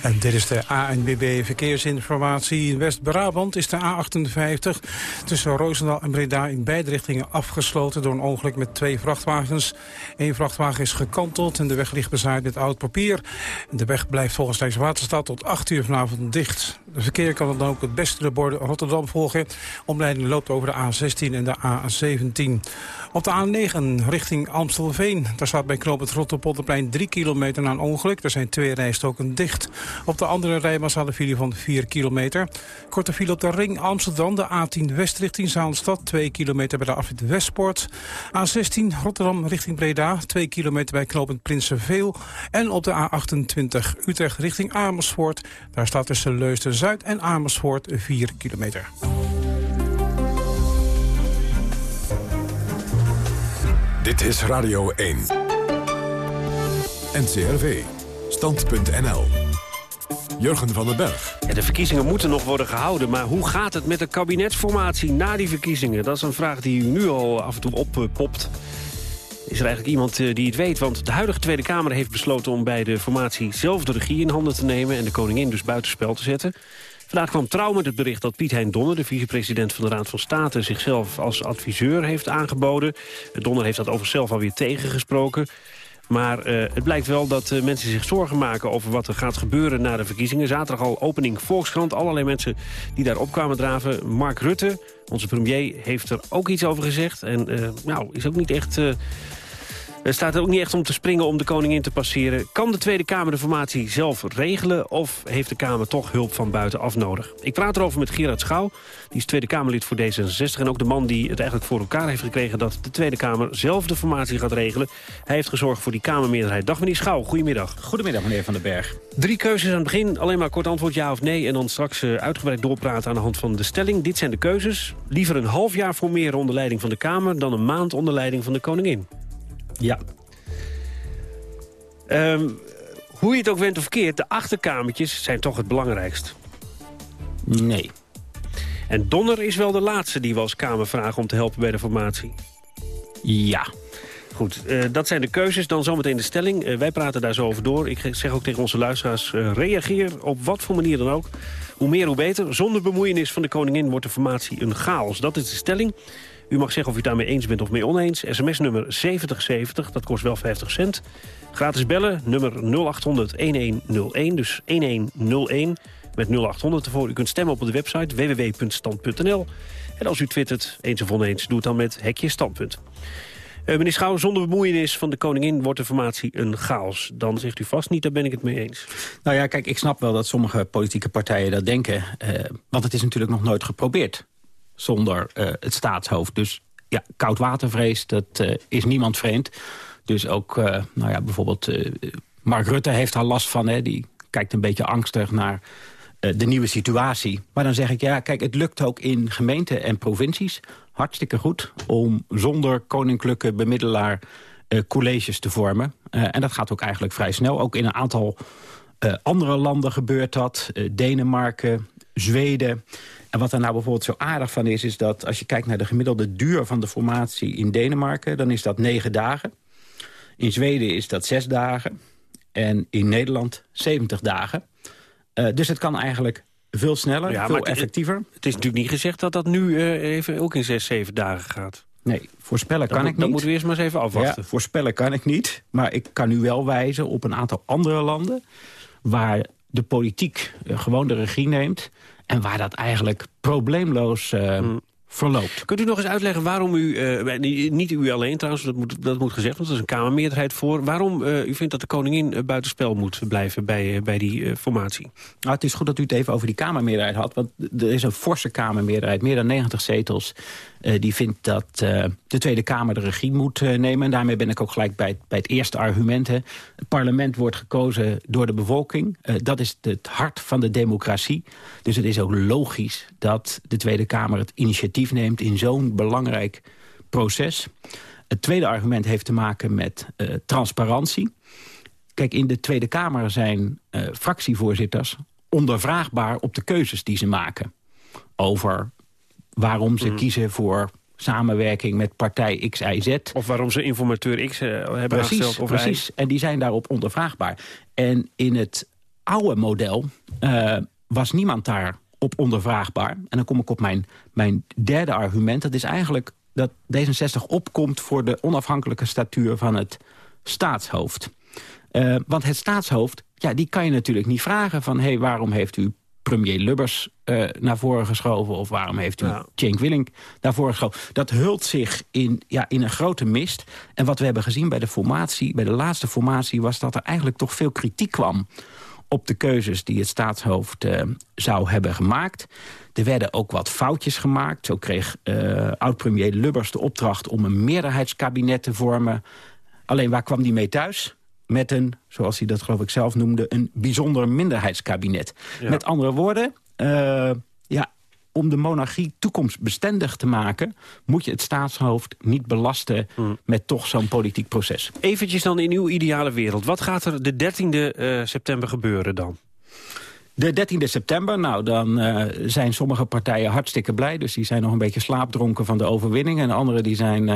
En dit is de ANBB Verkeersinformatie. In West-Brabant is de A58 tussen Roosendaal en Breda in beide richtingen afgesloten door een ongeluk met twee vrachtwagens. Eén vrachtwagen is gekanteld en de weg ligt bezaaid met oud papier. De weg blijft volgens Rijkswaterstaat tot 8 uur vanavond dicht. De verkeer kan dan ook het beste de borden Rotterdam volgen. Omleiding loopt over de A16 en de A17. Op de A9 richting Amstelveen. Daar staat bij knoop het Rotterpolderplein 3 kilometer na een ongeluk. Er zijn twee rijstoken dicht. Op de andere een file van 4 kilometer. Korte file op de ring Amsterdam, de A10 West richting Zaanstad. 2 kilometer bij de afrit Westpoort. A16 Rotterdam richting Breda. 2 kilometer bij knooppunt Prinsenveel. En op de A28 Utrecht richting Amersfoort. Daar staat tussen Leusden-Zuid en Amersfoort 4 kilometer. Dit is Radio 1. NCRV. Stand.nl. Jurgen van den Berg. De verkiezingen moeten nog worden gehouden, maar hoe gaat het met de kabinetsformatie na die verkiezingen? Dat is een vraag die u nu al af en toe oppopt. Is er eigenlijk iemand eh, die het weet? Want de huidige Tweede Kamer heeft besloten om bij de formatie zelf de regie in handen te nemen... en de koningin dus buitenspel te zetten. Vandaag kwam trouw het bericht dat Piet Hein Donner... de vicepresident van de Raad van State zichzelf als adviseur heeft aangeboden. Donner heeft dat over zelf alweer tegengesproken. Maar uh, het blijkt wel dat uh, mensen zich zorgen maken over wat er gaat gebeuren na de verkiezingen. Zaterdag al opening Volkskrant. Allerlei mensen die daarop kwamen draven. Mark Rutte, onze premier, heeft er ook iets over gezegd. En uh, nou, is ook niet echt er staat er ook niet echt om te springen om de koningin te passeren. Kan de Tweede Kamer de formatie zelf regelen... of heeft de Kamer toch hulp van buitenaf nodig? Ik praat erover met Gerard Schouw. Die is Tweede Kamerlid voor D66. En ook de man die het eigenlijk voor elkaar heeft gekregen... dat de Tweede Kamer zelf de formatie gaat regelen. Hij heeft gezorgd voor die Kamermeerderheid. Dag meneer Schouw, goedemiddag. Goedemiddag meneer Van den Berg. Drie keuzes aan het begin. Alleen maar kort antwoord ja of nee. En dan straks uh, uitgebreid doorpraten aan de hand van de stelling. Dit zijn de keuzes. Liever een half jaar formeren onder leiding van de Kamer... dan een maand onder leiding van de koningin. Ja. Um, hoe je het ook went of keert, de achterkamertjes zijn toch het belangrijkst. Nee. En Donner is wel de laatste die we als Kamer vragen om te helpen bij de formatie. Ja. Goed, uh, dat zijn de keuzes. Dan zometeen de stelling. Uh, wij praten daar zo over door. Ik zeg ook tegen onze luisteraars, uh, reageer op wat voor manier dan ook. Hoe meer, hoe beter. Zonder bemoeienis van de koningin wordt de formatie een chaos. Dat is de stelling. U mag zeggen of u daarmee eens bent of mee oneens. SMS-nummer 7070, dat kost wel 50 cent. Gratis bellen, nummer 0800-1101, dus 1101. met 0800 ervoor. U kunt stemmen op de website www.stand.nl. En als u twittert, eens of oneens, doe het dan met hekje standpunt. Uh, meneer Schouw, zonder bemoeienis van de koningin wordt de formatie een chaos. Dan zegt u vast niet, daar ben ik het mee eens. Nou ja, kijk, ik snap wel dat sommige politieke partijen dat denken. Uh, want het is natuurlijk nog nooit geprobeerd zonder uh, het staatshoofd. Dus ja, koudwatervrees, dat is niemand vreemd. Dus ook, nou ja, bijvoorbeeld Mark Rutte heeft daar last van. Hè, die kijkt een beetje angstig naar de nieuwe situatie. Maar dan zeg ik, ja, kijk, het lukt ook in gemeenten en provincies hartstikke goed... om zonder koninklijke bemiddelaar colleges te vormen. En dat gaat ook eigenlijk vrij snel. Ook in een aantal andere landen gebeurt dat. Denemarken, Zweden. En wat er nou bijvoorbeeld zo aardig van is... is dat als je kijkt naar de gemiddelde duur van de formatie in Denemarken... dan is dat negen dagen. In Zweden is dat zes dagen. En in Nederland 70 dagen. dus het kan eigenlijk veel sneller, ja, veel effectiever. Het, is natuurlijk niet gezegd dat dat nu uh, even ook in zes, zeven dagen gaat. Nee, voorspellen kan ik niet. Dan moeten we eerst maar eens even afwachten. Ja, voorspellen kan ik niet. Maar ik kan u wel wijzen op een aantal andere landen... waar de politiek uh, gewoon de regie neemt... en waar dat eigenlijk probleemloos uh, hmm verloopt. Kunt u nog eens uitleggen waarom u, uh, niet u alleen trouwens, dat moet, dat moet gezegd, want er is een Kamermeerderheid voor. Waarom uh, u vindt dat de koningin buitenspel moet blijven bij, bij die formatie? Nou, het is goed dat u het even over die Kamermeerderheid had, want er is een forse Kamermeerderheid, meer dan 90 zetels. Die vindt dat de Tweede Kamer de regie moet nemen. En daarmee ben ik ook gelijk bij, bij het eerste argument. Het parlement wordt gekozen door de bevolking. dat is het hart van de democratie. Dus het is ook logisch dat de Tweede Kamer het initiatief neemt in zo'n belangrijk proces. Het tweede argument heeft te maken met transparantie. Kijk, in de Tweede Kamer zijn fractievoorzitters ondervraagbaar op de keuzes die ze maken. Over waarom ze mm. kiezen voor samenwerking met partij X, Y, Z. Of waarom ze informateur X uh, hebben precies, aangesteld. Of precies, en die zijn daarop ondervraagbaar. En in het oude model was niemand daar op ondervraagbaar. En dan kom ik op mijn, mijn derde argument. Dat is eigenlijk dat D66 opkomt voor de onafhankelijke statuur van het staatshoofd. Uh, want het staatshoofd, ja, die kan je natuurlijk niet vragen van... hé, hey, waarom heeft u premier Lubbers uh, naar voren geschoven... of waarom heeft u. Cenk Willink naar voren geschoven. Dat hult zich in, ja, in een grote mist. En wat we hebben gezien bij de formatie, bij de laatste formatie... was dat er eigenlijk toch veel kritiek kwam op de keuzes die het staatshoofd uh, zou hebben gemaakt. Er werden ook wat foutjes gemaakt. Zo kreeg uh, oud-premier Lubbers de opdracht om een meerderheidskabinet te vormen. Alleen waar kwam die mee thuis? Met een, zoals hij dat geloof ik zelf noemde, een bijzonder minderheidskabinet. Ja. Met andere woorden, uh, ja, om de monarchie toekomstbestendig te maken... moet je het staatshoofd niet belasten hmm. met toch zo'n politiek proces. Eventjes dan in uw ideale wereld. Wat gaat er de 13e uh, september gebeuren dan? De 13e september, nou, dan uh, zijn sommige partijen hartstikke blij. Dus die zijn nog een beetje slaapdronken van de overwinning. En anderen die zijn...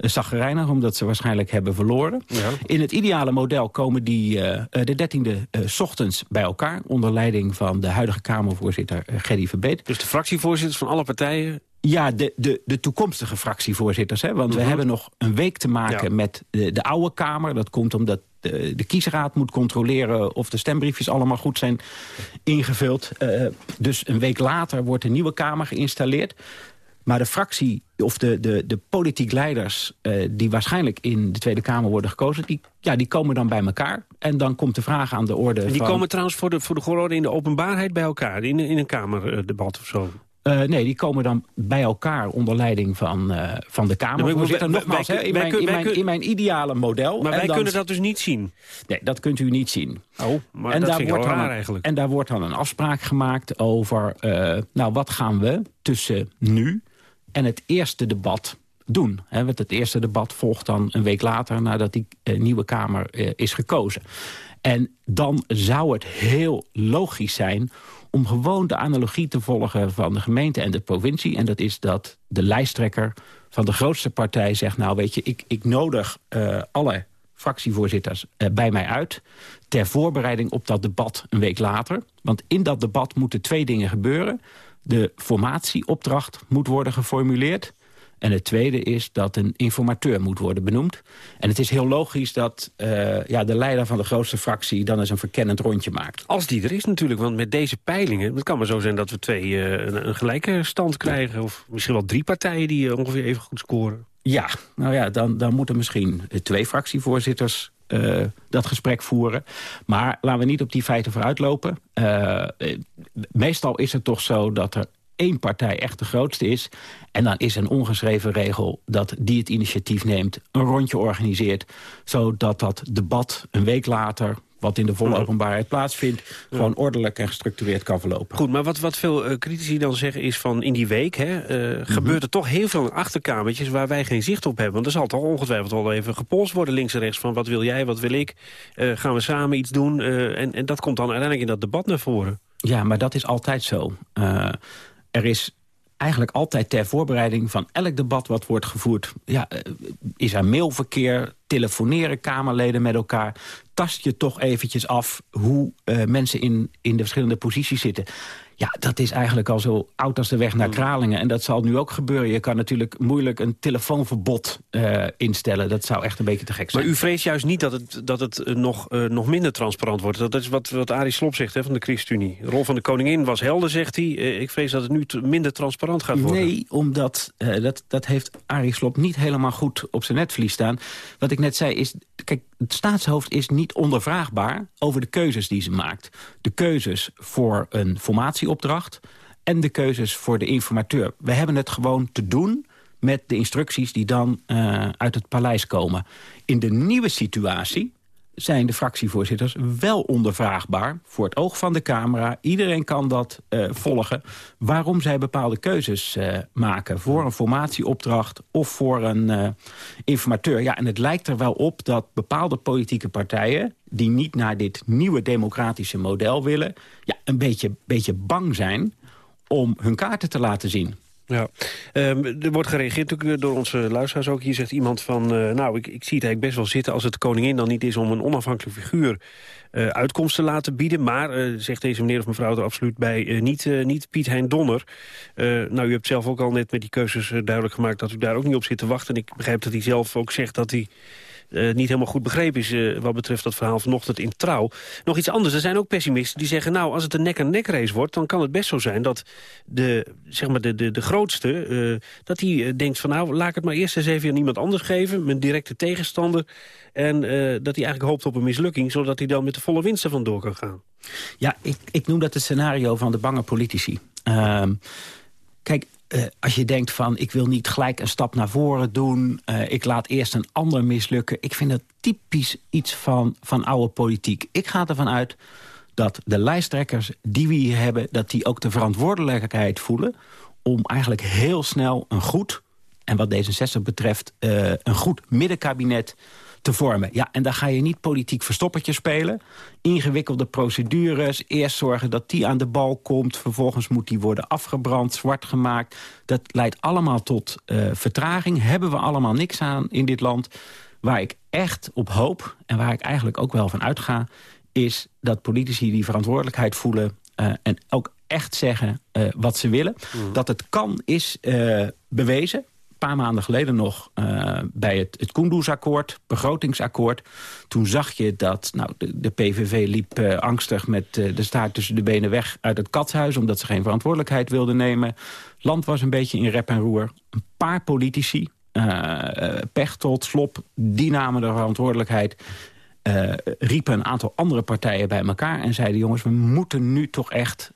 Zaggerijnig, omdat ze waarschijnlijk hebben verloren. Ja. In het ideale model komen die uh, de 13e uh, ochtends bij elkaar... onder leiding van de huidige Kamervoorzitter Gerry Verbeet. Dus de fractievoorzitters van alle partijen ja, de, de, de toekomstige fractievoorzitters. Hè? Want mm -hmm. we mhm. hebben nog een week te maken ja. met de, de oude Kamer. Dat komt omdat de, de kiesraad moet controleren of de stembriefjes allemaal goed zijn ingevuld. Uh, dus een week later wordt de nieuwe Kamer geïnstalleerd. Maar de fractie, of de, de, de politiek leiders... Uh, die waarschijnlijk in de Tweede Kamer worden gekozen... Die, ja, die komen dan bij elkaar. En dan komt de vraag aan de orde En die van... komen trouwens voor de, voor de orde in de openbaarheid bij elkaar? In, in een kamerdebat of zo? Uh, nee, die komen dan bij elkaar onder leiding van, uh, van de Kamervoorzitter. Nou, Nogmaals, wij, in, mijn, in, mijn, in mijn ideale model. Maar wij dan, kunnen dat dus niet zien? Nee, dat kunt u niet zien. Oh, maar en dat daar wordt raar een, eigenlijk. En daar wordt dan een afspraak gemaakt over... Uh, nou, wat gaan we tussen nu en het eerste debat doen. Hè, want het eerste debat volgt dan een week later... nadat die uh, nieuwe Kamer uh, is gekozen. En dan zou het heel logisch zijn om gewoon de analogie te volgen van de gemeente en de provincie. En dat is dat de lijsttrekker van de grootste partij zegt... nou weet je, ik, ik nodig uh, alle fractievoorzitters bij mij uit... ter voorbereiding op dat debat een week later. Want in dat debat moeten twee dingen gebeuren. De formatieopdracht moet worden geformuleerd... En het tweede is dat een informateur moet worden benoemd. En het is heel logisch dat uh, ja, de leider van de grootste fractie... dan eens een verkennend rondje maakt. Als die er is natuurlijk, want met deze peilingen... het kan maar zo zijn dat we twee uh, een, een, gelijke stand krijgen... of misschien wel drie partijen die ongeveer even goed scoren. Ja, nou ja, dan, dan moeten misschien twee fractievoorzitters uh, dat gesprek voeren. Maar laten we niet op die feiten vooruitlopen. Uh, meestal is het toch zo dat er één partij echt de grootste is. En dan is een ongeschreven regel dat die het initiatief neemt... een rondje organiseert, zodat dat debat een week later wat in de volle openbaarheid plaatsvindt... gewoon ordelijk en gestructureerd kan verlopen. Goed, maar wat, wat veel uh, critici dan zeggen is van in die week... Hè, uh, gebeurt er toch heel veel in achterkamertjes waar wij geen zicht op hebben. Want er zal toch ongetwijfeld wel even gepolst worden links en rechts... van wat wil jij, wat wil ik, uh, gaan we samen iets doen... en, en dat komt dan uiteindelijk in dat debat naar voren. Ja, maar dat is altijd zo. er is eigenlijk altijd ter voorbereiding van elk debat wat wordt gevoerd... Ja, is er mailverkeer, telefoneren Kamerleden met elkaar... tast je toch eventjes af hoe uh, mensen in, in de verschillende posities zitten. Ja, dat is eigenlijk al zo oud als de weg naar Kralingen. En dat zal nu ook gebeuren. Je kan natuurlijk moeilijk een telefoonverbod uh, instellen. Dat zou echt een beetje te gek zijn. Maar u vreest juist niet dat het, dat het uh, nog, uh, nog minder transparant wordt. Dat is wat, wat Arie Slob zegt hè, van de ChristenUnie. De rol van de koningin was helder, zegt hij. ik vrees dat het nu minder transparant gaat worden. Nee, omdat dat, dat heeft Arie Slob niet helemaal goed op zijn netvlies staan. Wat ik net zei is... Kijk, het staatshoofd is niet ondervraagbaar over de keuzes die ze maakt. De keuzes voor een formatieopdracht en de keuzes voor de informateur. We hebben het gewoon te doen met de instructies die dan uh, uit het paleis komen. In de nieuwe situatie zijn de fractievoorzitters wel ondervraagbaar... voor het oog van de camera. Iedereen kan dat uh, volgen. Waarom zij bepaalde keuzes uh, maken voor een formatieopdracht... of voor een uh, informateur. Ja, en het lijkt er wel op dat bepaalde politieke partijen... die niet naar dit nieuwe democratische model willen... Ja, een beetje, beetje bang zijn om hun kaarten te laten zien. Ja, um, er wordt gereageerd door onze luisteraars ook. Hier zegt iemand van, uh, nou, ik, ik zie het eigenlijk best wel zitten... als het koningin dan niet is om een onafhankelijk figuur uh, uitkomst te laten bieden. Maar, uh, zegt deze meneer of mevrouw er absoluut bij, niet, niet Piet Hein Donner. nou, u hebt zelf ook al net met die keuzes duidelijk gemaakt... dat u daar ook niet op zit te wachten. En ik begrijp dat hij zelf ook zegt dat hij uh, niet helemaal goed begrepen is... Uh, wat betreft dat verhaal vanochtend in Trouw. Nog iets anders, er zijn ook pessimisten die zeggen... nou, als het een nek-aan-nek race wordt... dan kan het best zo zijn dat de, zeg maar de, de, de grootste... Uh, dat die denkt van nou, laat ik het maar eerst eens even aan iemand anders geven... mijn directe tegenstander... en dat hij eigenlijk hoopt op een mislukking... zodat hij dan met de volle winst ervan door kan gaan. Ja, ik, ik noem dat het scenario van de bange politici. Ehm, kijk, uh, als je denkt van ik wil niet gelijk een stap naar voren doen... Uh, ik laat eerst een ander mislukken. Ik vind dat typisch iets van, van oude politiek. Ik ga ervan uit dat de lijsttrekkers die we hier hebben... dat die ook de verantwoordelijkheid voelen... om eigenlijk heel snel een goed, en wat D66 betreft... Uh, een goed middenkabinet te vormen. Ja, en dan ga je niet politiek verstoppertje spelen. Ingewikkelde procedures. Eerst zorgen dat die aan de bal komt. Vervolgens moet die worden afgebrand, zwart gemaakt. Dat leidt allemaal tot uh, vertraging. Hebben we allemaal niks aan in dit land. Waar ik echt op hoop, en waar ik eigenlijk ook wel van uitga... is dat politici die verantwoordelijkheid voelen... Uh, en ook echt zeggen uh, wat ze willen. Mm. Dat het kan, is bewezen paar maanden geleden nog uh, bij het, het Kunduz-akkoord, begrotingsakkoord. Toen zag je dat nou, de, de PVV liep uh, angstig met uh, de staart tussen de benen weg uit het katshuis... omdat ze geen verantwoordelijkheid wilden nemen. Land was een beetje in rep en roer. Een paar politici, Pechtold, Slop, die namen de verantwoordelijkheid... Riepen een aantal andere partijen bij elkaar en zeiden... jongens, we moeten nu toch echt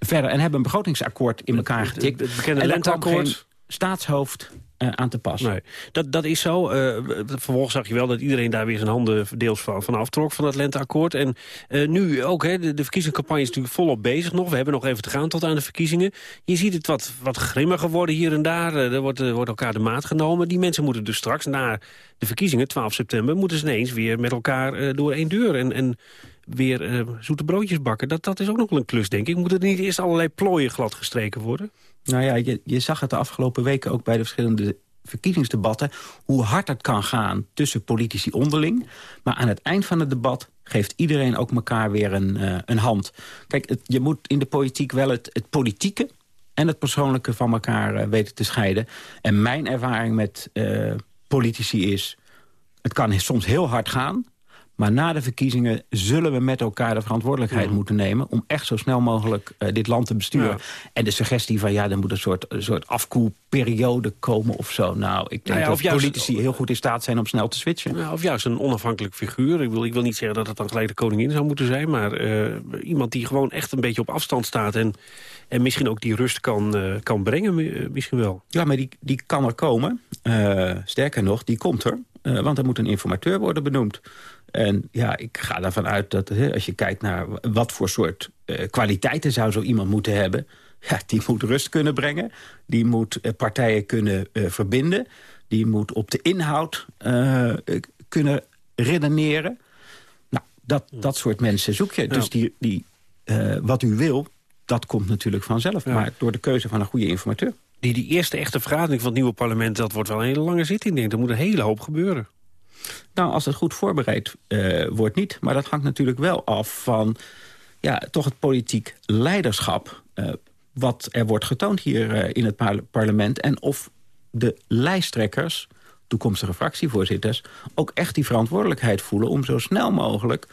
verder. En hebben een begrotingsakkoord in elkaar getikt. Het bekende lenteakkoord staatshoofd uh, aan te passen. Nee, dat, dat is zo. Uh, vervolgens zag je wel dat iedereen daar weer zijn handen deels van, van aftrok van het lenteakkoord. En uh, nu ook, hè, de, de verkiezingscampagne is natuurlijk volop bezig nog. We hebben nog even te gaan tot aan de verkiezingen. Je ziet het wat, wat grimmiger worden hier en daar. er wordt, wordt elkaar de maat genomen. Die mensen moeten dus straks na de verkiezingen, 12 september... moeten ze ineens weer met elkaar door één deur. En, en weer zoete broodjes bakken. Dat, dat is ook nog wel een klus, denk ik. Moet er niet eerst allerlei plooien glad gestreken worden? Nou ja, je, je zag het de afgelopen weken ook bij de verschillende verkiezingsdebatten... hoe hard het kan gaan tussen politici onderling. Maar aan het eind van het debat geeft iedereen ook elkaar weer een, uh, een hand. Kijk, je moet in de politiek wel het, het politieke en het persoonlijke van elkaar eh, weten te scheiden. En mijn ervaring met eh, politici is... het kan soms heel hard gaan... Maar na de verkiezingen zullen we met elkaar de verantwoordelijkheid Mhm. moeten nemen... om echt zo snel mogelijk eh, dit land te besturen. En de suggestie van ja, er moet een soort, een soort afkoelperiode komen of zo. Nou, ik denk Nou dat juist- politici heel goed in staat zijn om snel te switchen. Of juist een onafhankelijk figuur. Ik wil, ik wil niet zeggen dat het dan gelijk de koningin zou moeten zijn... maar eh, iemand die gewoon echt een beetje op afstand staat... en, en misschien ook die rust kan, eh, kan brengen, mi- misschien wel. Ja, maar die, die kan er komen. Sterker nog, die komt er. Want er moet een informateur worden benoemd. En ja, ik ga ervan uit dat hè, als je kijkt naar wat voor soort eh, kwaliteiten zou zo iemand moeten hebben. Ja, die moet rust kunnen brengen. Die moet eh, partijen kunnen eh, verbinden. Die moet op de inhoud kunnen redeneren. Nou, dat, dat soort mensen zoek je. Dus die, die, wat u wil, dat komt natuurlijk vanzelf. Maar door de keuze van een goede informateur. Die, die eerste echte vergadering van het nieuwe parlement... dat wordt wel een hele lange zitting, denk ik. Er moet een hele hoop gebeuren. Nou, als het goed voorbereid eh, wordt niet. Maar dat hangt natuurlijk wel af van ja, toch het politiek leiderschap... eh, wat er wordt getoond hier eh, in het par- parlement... en of de lijsttrekkers, toekomstige fractievoorzitters... ook echt die verantwoordelijkheid voelen om zo snel mogelijk...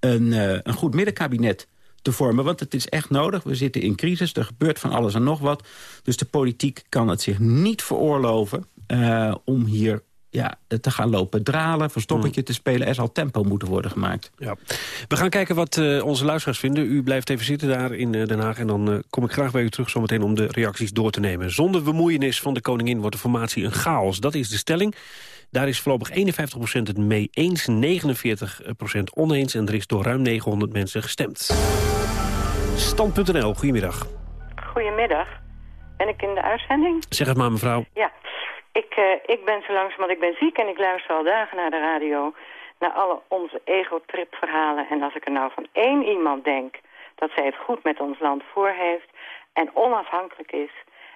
een, een goed middenkabinet te vormen. Want het is echt nodig. We zitten in crisis, er gebeurt van alles en nog wat. Dus de politiek kan het zich niet veroorloven... om hier ja, te gaan lopen dralen, verstoppertje te spelen. Er zal tempo moeten worden gemaakt. Ja. We gaan kijken wat eh, onze luisteraars vinden. U blijft even zitten daar in eh, Den Haag. En dan eh, kom ik graag bij u terug zometeen om de reacties door te nemen. Zonder bemoeienis van de koningin wordt de formatie een chaos. Dat is de stelling. Daar is voorlopig 51% het mee eens, 49% oneens... en er is door ruim 900 mensen gestemd. Stand.nl, goedemiddag. Goedemiddag. Ben ik in de uitzending? Zeg het maar, mevrouw. Ja. Ik, eh, ik ben zo langzaam, want ik ben ziek en ik luister al dagen naar de radio... naar alle onze ego-trip-verhalen. En als ik er nou van één iemand denk dat zij het goed met ons land voor heeft... en onafhankelijk is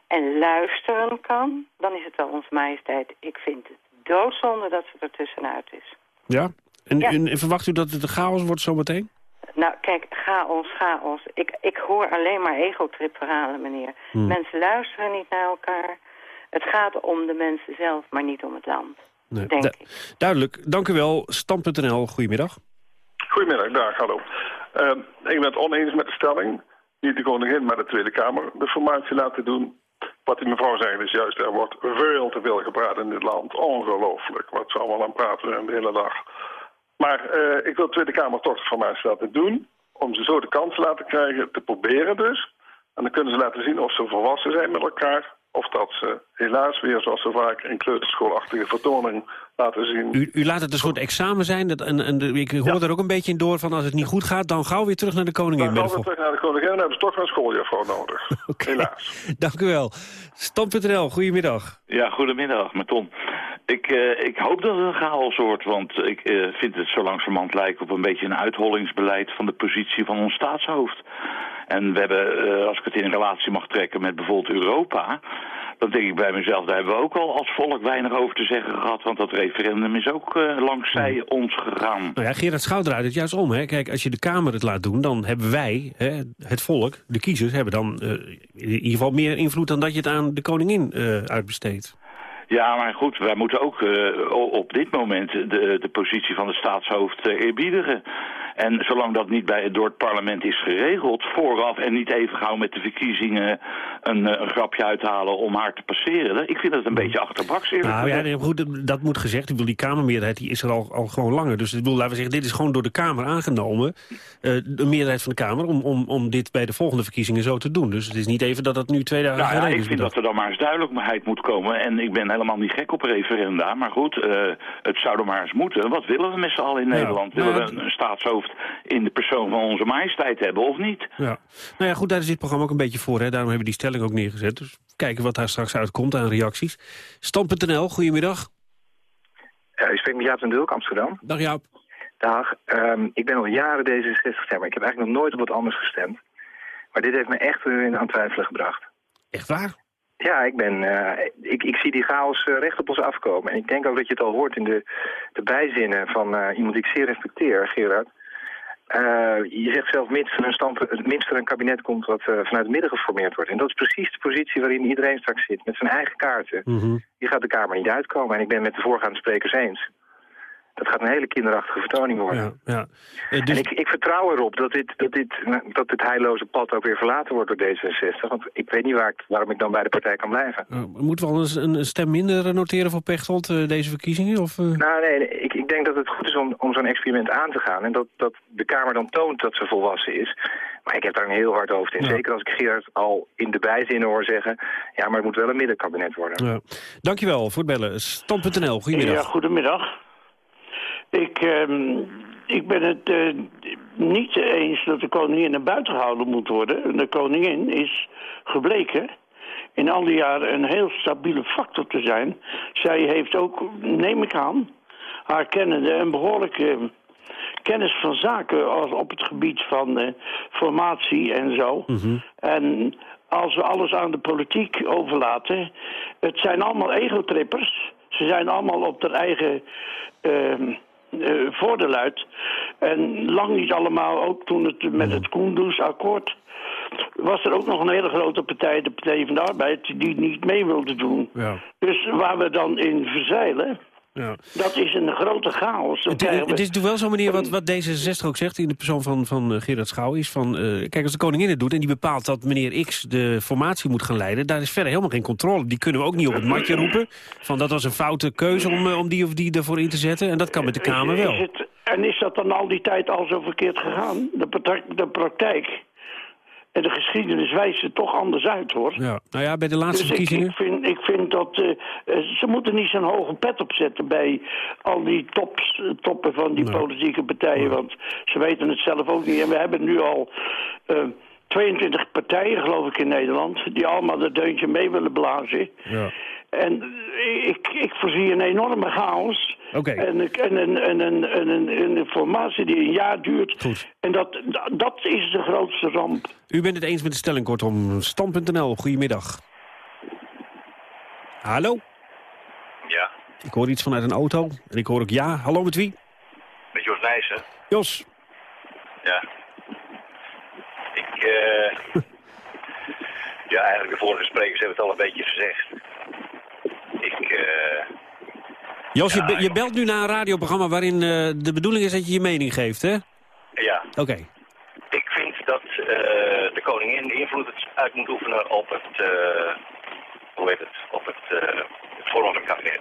en luisteren kan, dan is het wel onze majesteit. Ik vind het doodzonde dat ze er tussenuit is. Ja? En, Ja. en, en verwacht u dat het een chaos wordt zometeen? Nou, kijk, chaos, chaos. Ik, ik hoor alleen maar ego-trip-verhalen, meneer. Hmm. Mensen luisteren niet naar elkaar. Het gaat om de mensen zelf, maar niet om het land. Nee. Denk Du- Duidelijk. Dank u wel. Stand.nl, goedemiddag. Goedemiddag, dag, hallo. Ehm, ik ben het oneens met de stelling. Niet de koningin, maar de Tweede Kamer de formatie laten doen. Wat die mevrouw zegt is juist, er wordt veel te veel gepraat in dit land. Ongelooflijk. Wat ze allemaal aan praten zijn de hele dag. Maar eh, ik wil de Tweede Kamer toch de formatie laten doen. Om ze zo de kans te laten krijgen, te proberen dus. En dan kunnen ze laten zien of ze volwassen zijn met elkaar. Of dat ze helaas weer, zoals ze vaak in kleuterschoolachtige vertoning laten zien... U, u laat het een soort examen zijn. Dat, en, ik hoor er ook een beetje in door van als het niet goed gaat... dan gauw weer terug naar de koningin. Dan bij gaan de we vol- terug naar de koningin en hebben ze toch een schooljuffrouw nodig. *laughs* Helaas. Dank u wel. Stand.nl, goedemiddag. Ja, goedemiddag, met Tom. Ik, eh, ik hoop dat het een chaos wordt, want ik eh, vind het zo langzamerhand lijken op een beetje een uithollingsbeleid van de positie van ons staatshoofd. En we hebben, eh, als ik het in relatie mag trekken met bijvoorbeeld Europa, dan denk ik bij mezelf, daar hebben we ook al als volk weinig over te zeggen gehad, want dat referendum is ook langzij ons gegaan. Nou ja, Gerard Schouw draait het juist om. Hè. Kijk, als je de Kamer het laat doen, dan hebben wij, hè, het volk, de kiezers... hebben dan in ieder geval meer invloed dan dat je het aan de koningin uitbesteedt. Ja, maar goed, wij moeten ook eh, op dit moment de, de positie van de staatshoofd eh, eerbiedigen. En zolang dat niet bij, door het parlement is geregeld, vooraf en niet even gauw met de verkiezingen een, eh, een grapje uithalen om haar te passeren. Ik vind dat een beetje achterbaks eerlijk Nou ja, nee, goed, dat moet gezegd. Ik bedoel, die Kamermeerderheid die is er al, al gewoon langer. Dus ik bedoel, laten we zeggen, dit is gewoon door de Kamer aangenomen. de meerderheid van de Kamer, om, om, om dit bij de volgende verkiezingen zo te doen. Dus het is niet even dat dat nu twee dagen Nou ja, ik vind dat er dan maar eens duidelijkheid moet komen. En ik ben helemaal niet gek op referenda. Maar goed, eh, het zou er maar eens moeten. Wat willen we met z'n allen in Ja. Nederland? Nou, Willen we een, een staatshoofd in de persoon van onze majesteit hebben of niet? Ja. Nou ja, goed, daar is dit programma ook een beetje voor. Hè. Daarom hebben we die stelling ook neergezet. Dus kijken wat daar straks uitkomt aan reacties. Stand.nl, goedemiddag. Ja, ik spreek met Jaap den Dulk, Amsterdam. Dag Jaap. Dag. Ehm, ik ben al jaren D66-stemmer. Ik heb eigenlijk nog nooit op wat anders gestemd. Maar dit heeft me echt eh, aan twijfelen gebracht. Echt waar? Ja, ik, ben, eh, ik, ik zie die chaos eh, recht op ons afkomen. En ik denk ook dat je het al hoort in de, de bijzinnen van eh, iemand die ik zeer respecteer, Gerard. Je zegt zelf mits er, een stand, er een kabinet komt wat vanuit het midden geformeerd wordt. En dat is precies de positie waarin iedereen straks zit, met zijn eigen kaarten. Mhm. Die gaat de Kamer niet uitkomen. En ik ben met de voorgaande sprekers eens. Dat gaat een hele kinderachtige vertoning worden. Ja, Eh, En ik, ik vertrouw erop dat dit, dat, dit, dat dit heilloze pad ook weer verlaten wordt door D66. Want ik weet niet waar ik, waarom ik dan bij de partij kan blijven. Uh, moeten we al een, een stem minder noteren voor Pechtold, uh, deze verkiezingen? Of, uh... Nou nee, ik, ik denk dat het goed is om, om zo'n experiment aan te gaan. En dat, dat de Kamer dan toont dat ze volwassen is. Maar ik heb daar een heel hard hoofd in. Ja. Zeker als ik Gerard al in de bijzinnen hoor zeggen... ja, maar het moet wel een middenkabinet worden. Ja. Dankjewel voor het bellen. Stand.nl, goedemiddag. Ja, goedemiddag. Ik, uh, ik ben het uh, niet eens dat de koningin naar buiten gehouden moet worden. De koningin is gebleken in al die jaren een heel stabiele factor te zijn. Zij heeft ook, neem ik aan, haar kennende een behoorlijke kennis van zaken als op het gebied van uh, formatie en zo. Mhm. Mm -hmm. En als we alles aan de politiek overlaten, het zijn allemaal egotrippers. Ze zijn allemaal op hun eigen uh, uh, voordeel uit. En lang niet allemaal, ook toen het met het Koendersakkoord... was er ook nog een hele grote partij, de Partij van de Arbeid... die niet mee wilde doen. Ja. Dus waar we dan in verzeilen... Ja. Dat is een grote chaos. Het, het, is natuurlijk wel zo, meneer, wat, wat D66 ook zegt... in de persoon van, van uh, Gerard Schouw is van... Uh, kijk, als de koningin het doet en die bepaalt dat meneer X de formatie moet gaan leiden... daar is verder helemaal geen controle. Die kunnen we ook niet op het matje roepen. Van dat was een foute keuze om, uh, om die of die ervoor in te zetten. En dat kan met de Kamer wel. Is het, en is dat dan al die tijd al zo verkeerd gegaan? De, de praktijk en de geschiedenis wijst er toch anders uit, hoor. Ja. Nou ja, bij de laatste dus verkiezingen... Ik, ik, vind, ik vind dat... Uh, ze moeten niet zo'n hoge pet opzetten bij al die tops, toppen van die nee. politieke partijen. Nee. Want ze weten het zelf ook niet. En we hebben nu al... Uh, 22 partijen, geloof ik, in Nederland... die allemaal dat deuntje mee willen blazen. Ja. En ik, ik voorzie een enorme chaos. Okay. En, en, en, en, en, en, een informatie die een jaar duurt. Goed. En dat, dat is de grootste ramp. U bent het eens met de stelling, kortom. Stam.nl, goedemiddag. Hallo? Ja. Ik hoor iets vanuit een auto. En ik hoor ook ja. Hallo, met wie? Met Jos Nijssen. Jos. Ja. Ik, uh... *laughs* ja, eigenlijk de vorige sprekers hebben het al een beetje gezegd. Ik, uh... Jos, ja, je, je, belt nu naar een radioprogramma waarin uh, de bedoeling is dat je je mening geeft, hè? Ja. Oké. Okay. Ik vind dat uh, de koningin invloed uit moet oefenen op het, hoe heet het, op het, het vormen van kabinet.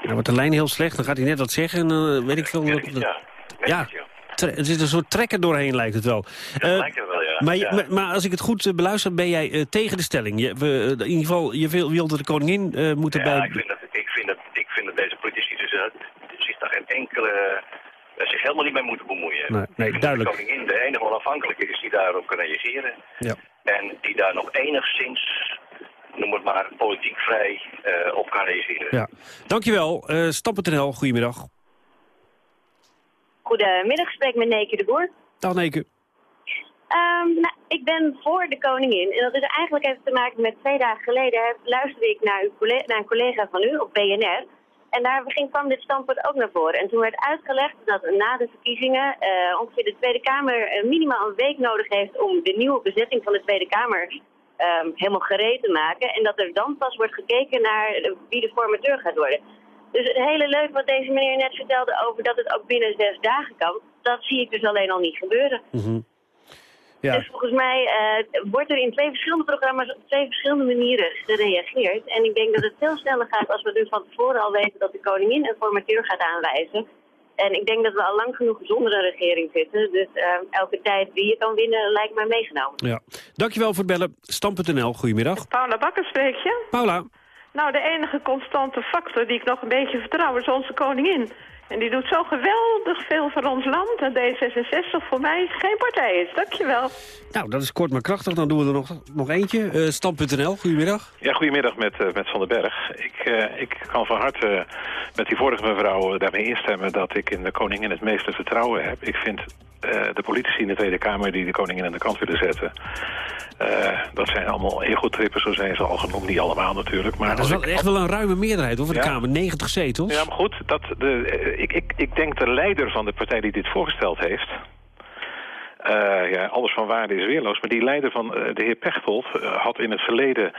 Nou wordt de lijn heel slecht, dan gaat hij net wat zeggen en dan weet ik veel... Ja, dat, ja. ja. Er zit een soort trekker doorheen, lijkt het wel. Uh, lijkt het wel. Maar, ja. maar, maar, als ik het goed beluister, ben jij uh, tegen de stelling. Je, we, in ieder geval, je wilde de koningin uh, moeten ja, bij... Ik vind, dat, ik, vind dat, ik vind dat deze politici dus, zich daar geen enkele... zich helemaal niet mee moeten bemoeien. Nee, duidelijk. De koningin de enige onafhankelijke is die daarop kan reageren. Ja. En die daar nog enigszins noem het maar, politiek vrij uh, op kan reageren. Ja. Dankjewel. Uh, Stam.nl, goedemiddag. Goedemiddag, gesprek met Neke de Boer. Dag Neke. Um, nou, ik ben voor de koningin. En dat is eigenlijk even te maken met twee dagen geleden luisterde ik naar, naar een collega van u op BNR. En daar ging, kwam dit standpunt ook naar voren. En toen werd uitgelegd dat na de verkiezingen uh, ongeveer de Tweede Kamer minimaal een week nodig heeft om de nieuwe bezetting van de Tweede Kamer um, helemaal gereed te maken. En dat er dan pas wordt gekeken naar wie de formateur gaat worden. Dus het hele leuk wat deze meneer net vertelde over dat het ook binnen zes dagen kan, dat zie ik dus alleen al niet gebeuren. Mm. Ja. Dus volgens mij uh, wordt er in twee verschillende programma's op twee verschillende manieren gereageerd. En ik denk dat het veel sneller gaat als we nu van tevoren al weten dat de koningin een formateur gaat aanwijzen. En ik denk dat we al lang genoeg zonder een regering zitten. Dus uh, elke tijd die je kan winnen lijkt mij meegenomen. Ja. Dankjewel voor het bellen. Stam.nl, goedemiddag. Paula Bakker spreek je. Paula. Nou, de enige constante factor die ik nog een beetje vertrouw is onze koningin. En die doet zo geweldig veel voor ons land. En D66 voor mij geen partij is. Dankjewel. Nou, dat is kort maar krachtig. Dan doen we er nog, nog eentje. Uh, Stam.nl, goedemiddag. Ja, goedemiddag met, uh, met Van den Berg. Ik, uh, ik kan van harte met die vorige mevrouw daarmee instemmen... dat ik in de koningin het meeste vertrouwen heb. Ik vind de politici in de Tweede Kamer die de koningin aan de kant willen zetten... dat zijn allemaal egotrippers, zo zijn ze al genoemd. Niet allemaal natuurlijk. Maar ja, dat is wel, ik... echt wel een ruime meerderheid hoor, voor de. Kamer. 90 zetels. Ja, maar goed. Dat de, ik, ik, ik denk de leider van de partij die dit voorgesteld heeft... Eh, ja, alles van waarde is weerloos. Maar die leider van eh, de heer Pechtold eh, had in het verleden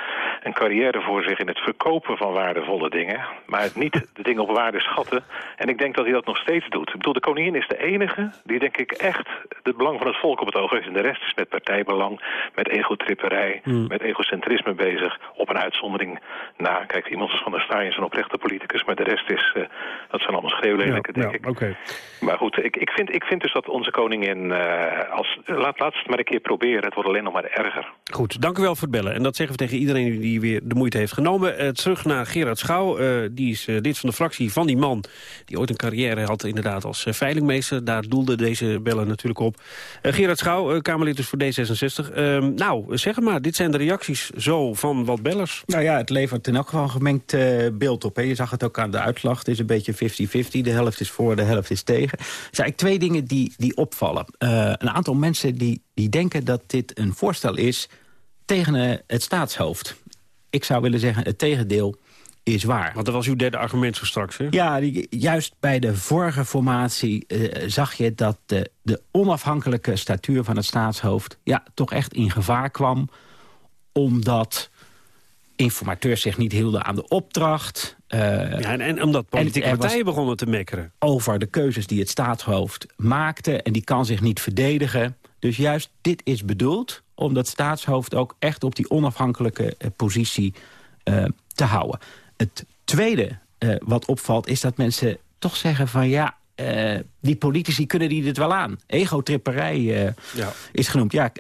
een carrière voor zich in het verkopen van waardevolle dingen. Maar het niet de dingen op waarde schatten. En ik denk dat hij dat nog steeds doet. Ik bedoel, de koningin is de enige die denk ik echt het belang van het volk op het oog heeft. En de rest is met partijbelang, met egotripperij, met egocentrisme bezig. Op een uitzondering na. Kijk, iemand als Van der Staaij is een oprechte politicus. Maar de rest is, dat zijn allemaal schreeuwlelijken, denk ik. Oké. Maar goed, ik, ik, vind, ik vind dus dat onze koningin... als, laat, laat het maar een keer proberen. Het wordt alleen nog maar erger. Goed, dank u wel voor het bellen. En dat zeggen we tegen iedereen die weer de moeite heeft genomen. Eh, terug naar Gerard Schouw. Eh, die is eh, lid van de fractie van die man... die ooit een carrière had inderdaad als veilingmeester. Daar doelde deze bellen natuurlijk op. Gerard Schouw, eh, Kamerlid dus voor D66. Ehm, nou, zeg het maar, dit zijn de reacties zo van wat bellers. Nou ja, het levert in elk geval een gemengd beeld op. Hè. Je zag het ook aan de uitslag. Het is een beetje 50-50. De helft is voor, de helft is tegen. Er zijn eigenlijk twee dingen die, die opvallen. Eh, een aantal mensen die, die denken dat dit een voorstel is... tegen eh, het staatshoofd. Ik zou willen zeggen, het tegendeel is waar. Want dat was uw derde argument zo straks, hè? Ja, die- juist bij de vorige formatie eh, zag je dat de, de onafhankelijke statuur van het staatshoofd... ja, toch echt in gevaar kwam, omdat informateurs zich niet hielden aan de opdracht. eh, Ja, en, en omdat politieke en partijen begonnen te mekkeren. over de keuzes die het staatshoofd maakte... en die kan zich niet verdedigen. Dus juist dit is bedoeld om dat staatshoofd ook echt op die onafhankelijke eh, positie eh, te houden. Het tweede wat opvalt is dat mensen toch zeggen van ja... die politici kunnen die dit wel aan. Egotripperij Ja. is genoemd. Ja,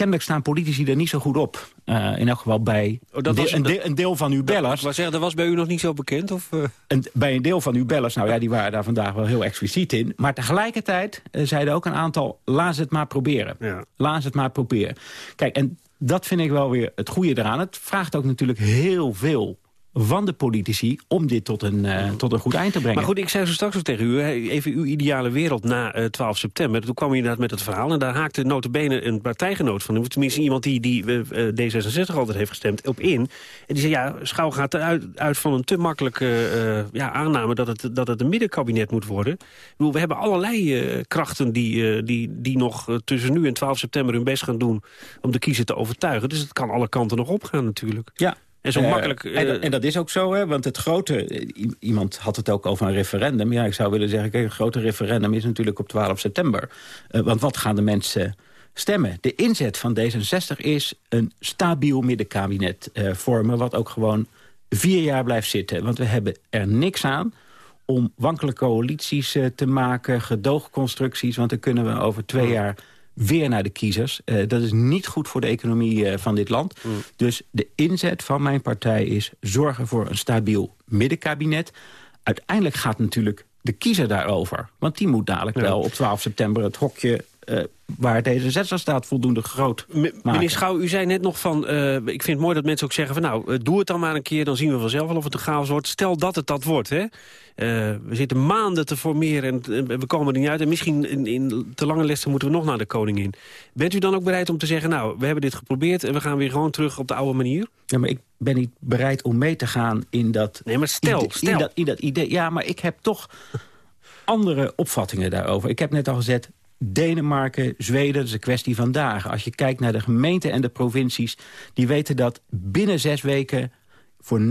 kennelijk staan politici er niet zo goed op. Eh, in elk geval bij Oh, dat een, deel, was- een, dat- deel, een deel van uw bellers. Maar zeggen, dat was bij u nog niet zo bekend? Of, eh? Bij een deel van uw bellers, nou ja, die waren daar vandaag wel heel expliciet in. Maar tegelijkertijd eh, zeiden ook een aantal, laat het maar proberen. Ja. Laat het maar proberen. Kijk, en dat vind ik wel weer het goede eraan. Het vraagt ook natuurlijk heel veel van de politici om dit tot een, eh, tot een goed eind te brengen. Maar goed, ik zei zo straks ook tegen u, even uw ideale wereld na eh, 12 september. Toen kwam u inderdaad met het verhaal en daar haakte notabene een partijgenoot van. Tenminste iemand die, die eh, eh, D66 altijd heeft gestemd, op in. En die zei, ja, Schouw gaat eruit uit van een te makkelijke eh, ja, aanname... Dat het, dat het een middenkabinet moet worden. Bedoel, we hebben allerlei eh, krachten die, eh, die, die nog eh, tussen nu en 12 september hun best gaan doen... om de kiezer te overtuigen. Dus het kan alle kanten nog opgaan natuurlijk. Ja. En zo Eh, makkelijk... en, eh, en dat is ook zo, hè, want het grote... Iemand had het ook over een referendum. Ja, ik zou willen zeggen, kijk, het grote referendum is natuurlijk op 12 september. Eh, want wat gaan de mensen stemmen? De inzet van D66 is een stabiel middenkabinet vormen... wat ook gewoon vier jaar blijft zitten. Want we hebben er niks aan om wankele coalities te maken, gedoogconstructies... want dan kunnen we over twee jaar weer naar de kiezers. Eh, dat is niet goed voor de economie eh, van dit land. Dus de inzet van mijn partij is zorgen voor een stabiel middenkabinet. Uiteindelijk gaat natuurlijk de kiezer daarover. Want die moet dadelijk Ja. wel op 12 september het hokje... eh, waar D66 staat voldoende groot maken. Meneer Schouw, u zei net nog van... eh, ik vind het mooi dat mensen ook zeggen van... nou, eh, doe het dan maar een keer, dan zien we vanzelf wel of het een chaos wordt. Stel dat het dat wordt, hè. We zitten maanden te formeren en we komen er niet uit. En misschien in, in te lange lessen moeten we nog naar de koningin. Bent u dan ook bereid om te zeggen... nou, we hebben dit geprobeerd en we gaan weer gewoon terug op de oude manier? Ja, maar ik ben niet bereid om mee te gaan in dat... Nee, maar stel, ide- stel. In dat, in dat idee. Ja, maar ik heb toch andere opvattingen daarover. Ik heb net al gezegd, Denemarken, Zweden, dat is een kwestie van dagen. Als je kijkt naar de gemeenten en de provincies... die weten dat binnen zes weken voor 99%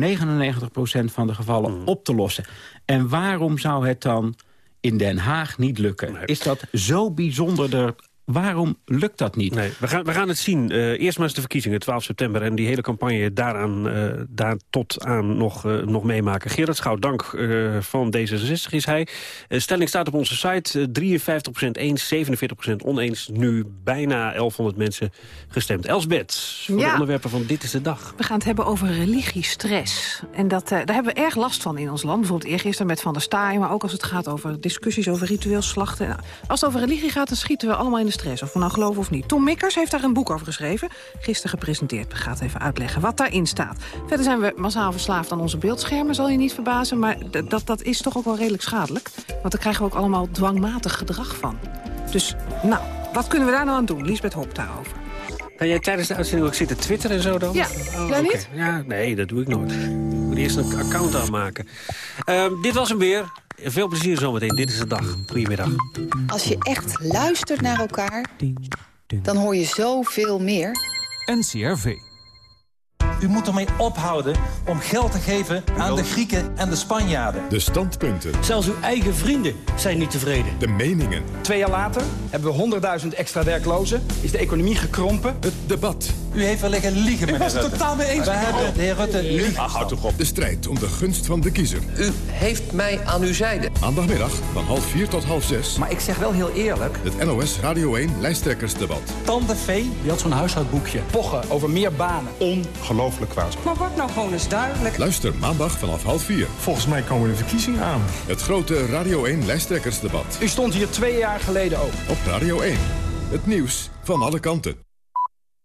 van de gevallen Mm. op te lossen. En waarom zou het dan in Den Haag niet lukken? Is dat zo bijzonderder? Waarom lukt dat niet? Nee, we gaan, we gaan het zien. Eh, eerst maar eens de verkiezingen, 12 september. En die hele campagne daaraan, eh, daar tot aan nog, eh, nog meemaken. Gerard Schouw, dank eh, van D66 is hij. Stelling staat op onze site. eh, 53% eens, 47% oneens. Nu bijna 1100 mensen gestemd. Elsbeth, voor de Ja. onderwerpen van Dit is de Dag. We gaan het hebben over religiestress. En dat, eh, daar hebben we erg last van in ons land. Bijvoorbeeld eergisteren met Van der Staaien... maar ook als het gaat over discussies over ritueel slachten. Nou, als het over religie gaat, dan schieten we allemaal in de stress. Of we nou geloven of niet. Tom Mikkers heeft daar een boek over geschreven. Gisteren gepresenteerd. We gaan het even uitleggen wat daarin staat. Verder zijn we massaal verslaafd aan onze beeldschermen. Zal je niet verbazen, maar dat, dat is toch ook wel redelijk schadelijk. Want daar krijgen we ook allemaal dwangmatig gedrag van. Dus, nou, wat kunnen we daar nou aan doen? Liesbeth Hop daarover. Ga jij tijdens de uitzending ook zitten twitteren en zo dan? Ja, Oh, niet? Ja, nee, dat doe ik nooit. Ik moet eerst een account aanmaken. Ehm, dit was hem weer. Veel plezier zometeen. Dit is de dag. Goedemiddag. Als je echt luistert naar elkaar, dan hoor je zoveel meer. NCRV. U moet ermee ophouden om geld te geven aan de Grieken en de Spanjaarden. De standpunten. Zelfs uw eigen vrienden zijn niet tevreden. De meningen. Twee jaar later hebben we 100.000 extra werklozen. Is de economie gekrompen. Het debat. U heeft wel liggen liegen, meneer Ik was het totaal mee eens. We hebben de heer Rutte liegen. houd toch op. De strijd om de gunst van de kiezer. U heeft mij aan uw zijde. Maandagmiddag van half vier tot half zes. Maar ik zeg wel heel eerlijk. Het NOS Radio 1 lijsttrekkersdebat. Tante Vee, die had zo'n huishoudboekje. Pochen over meer banen. Ongelooflijk kwaad. Maar word nou gewoon eens duidelijk. Luister maandag vanaf half vier. Volgens mij komen de verkiezingen aan. Het grote Radio 1 lijsttrekkersdebat. U stond hier twee jaar geleden ook. Op Radio 1. Het nieuws van alle kanten.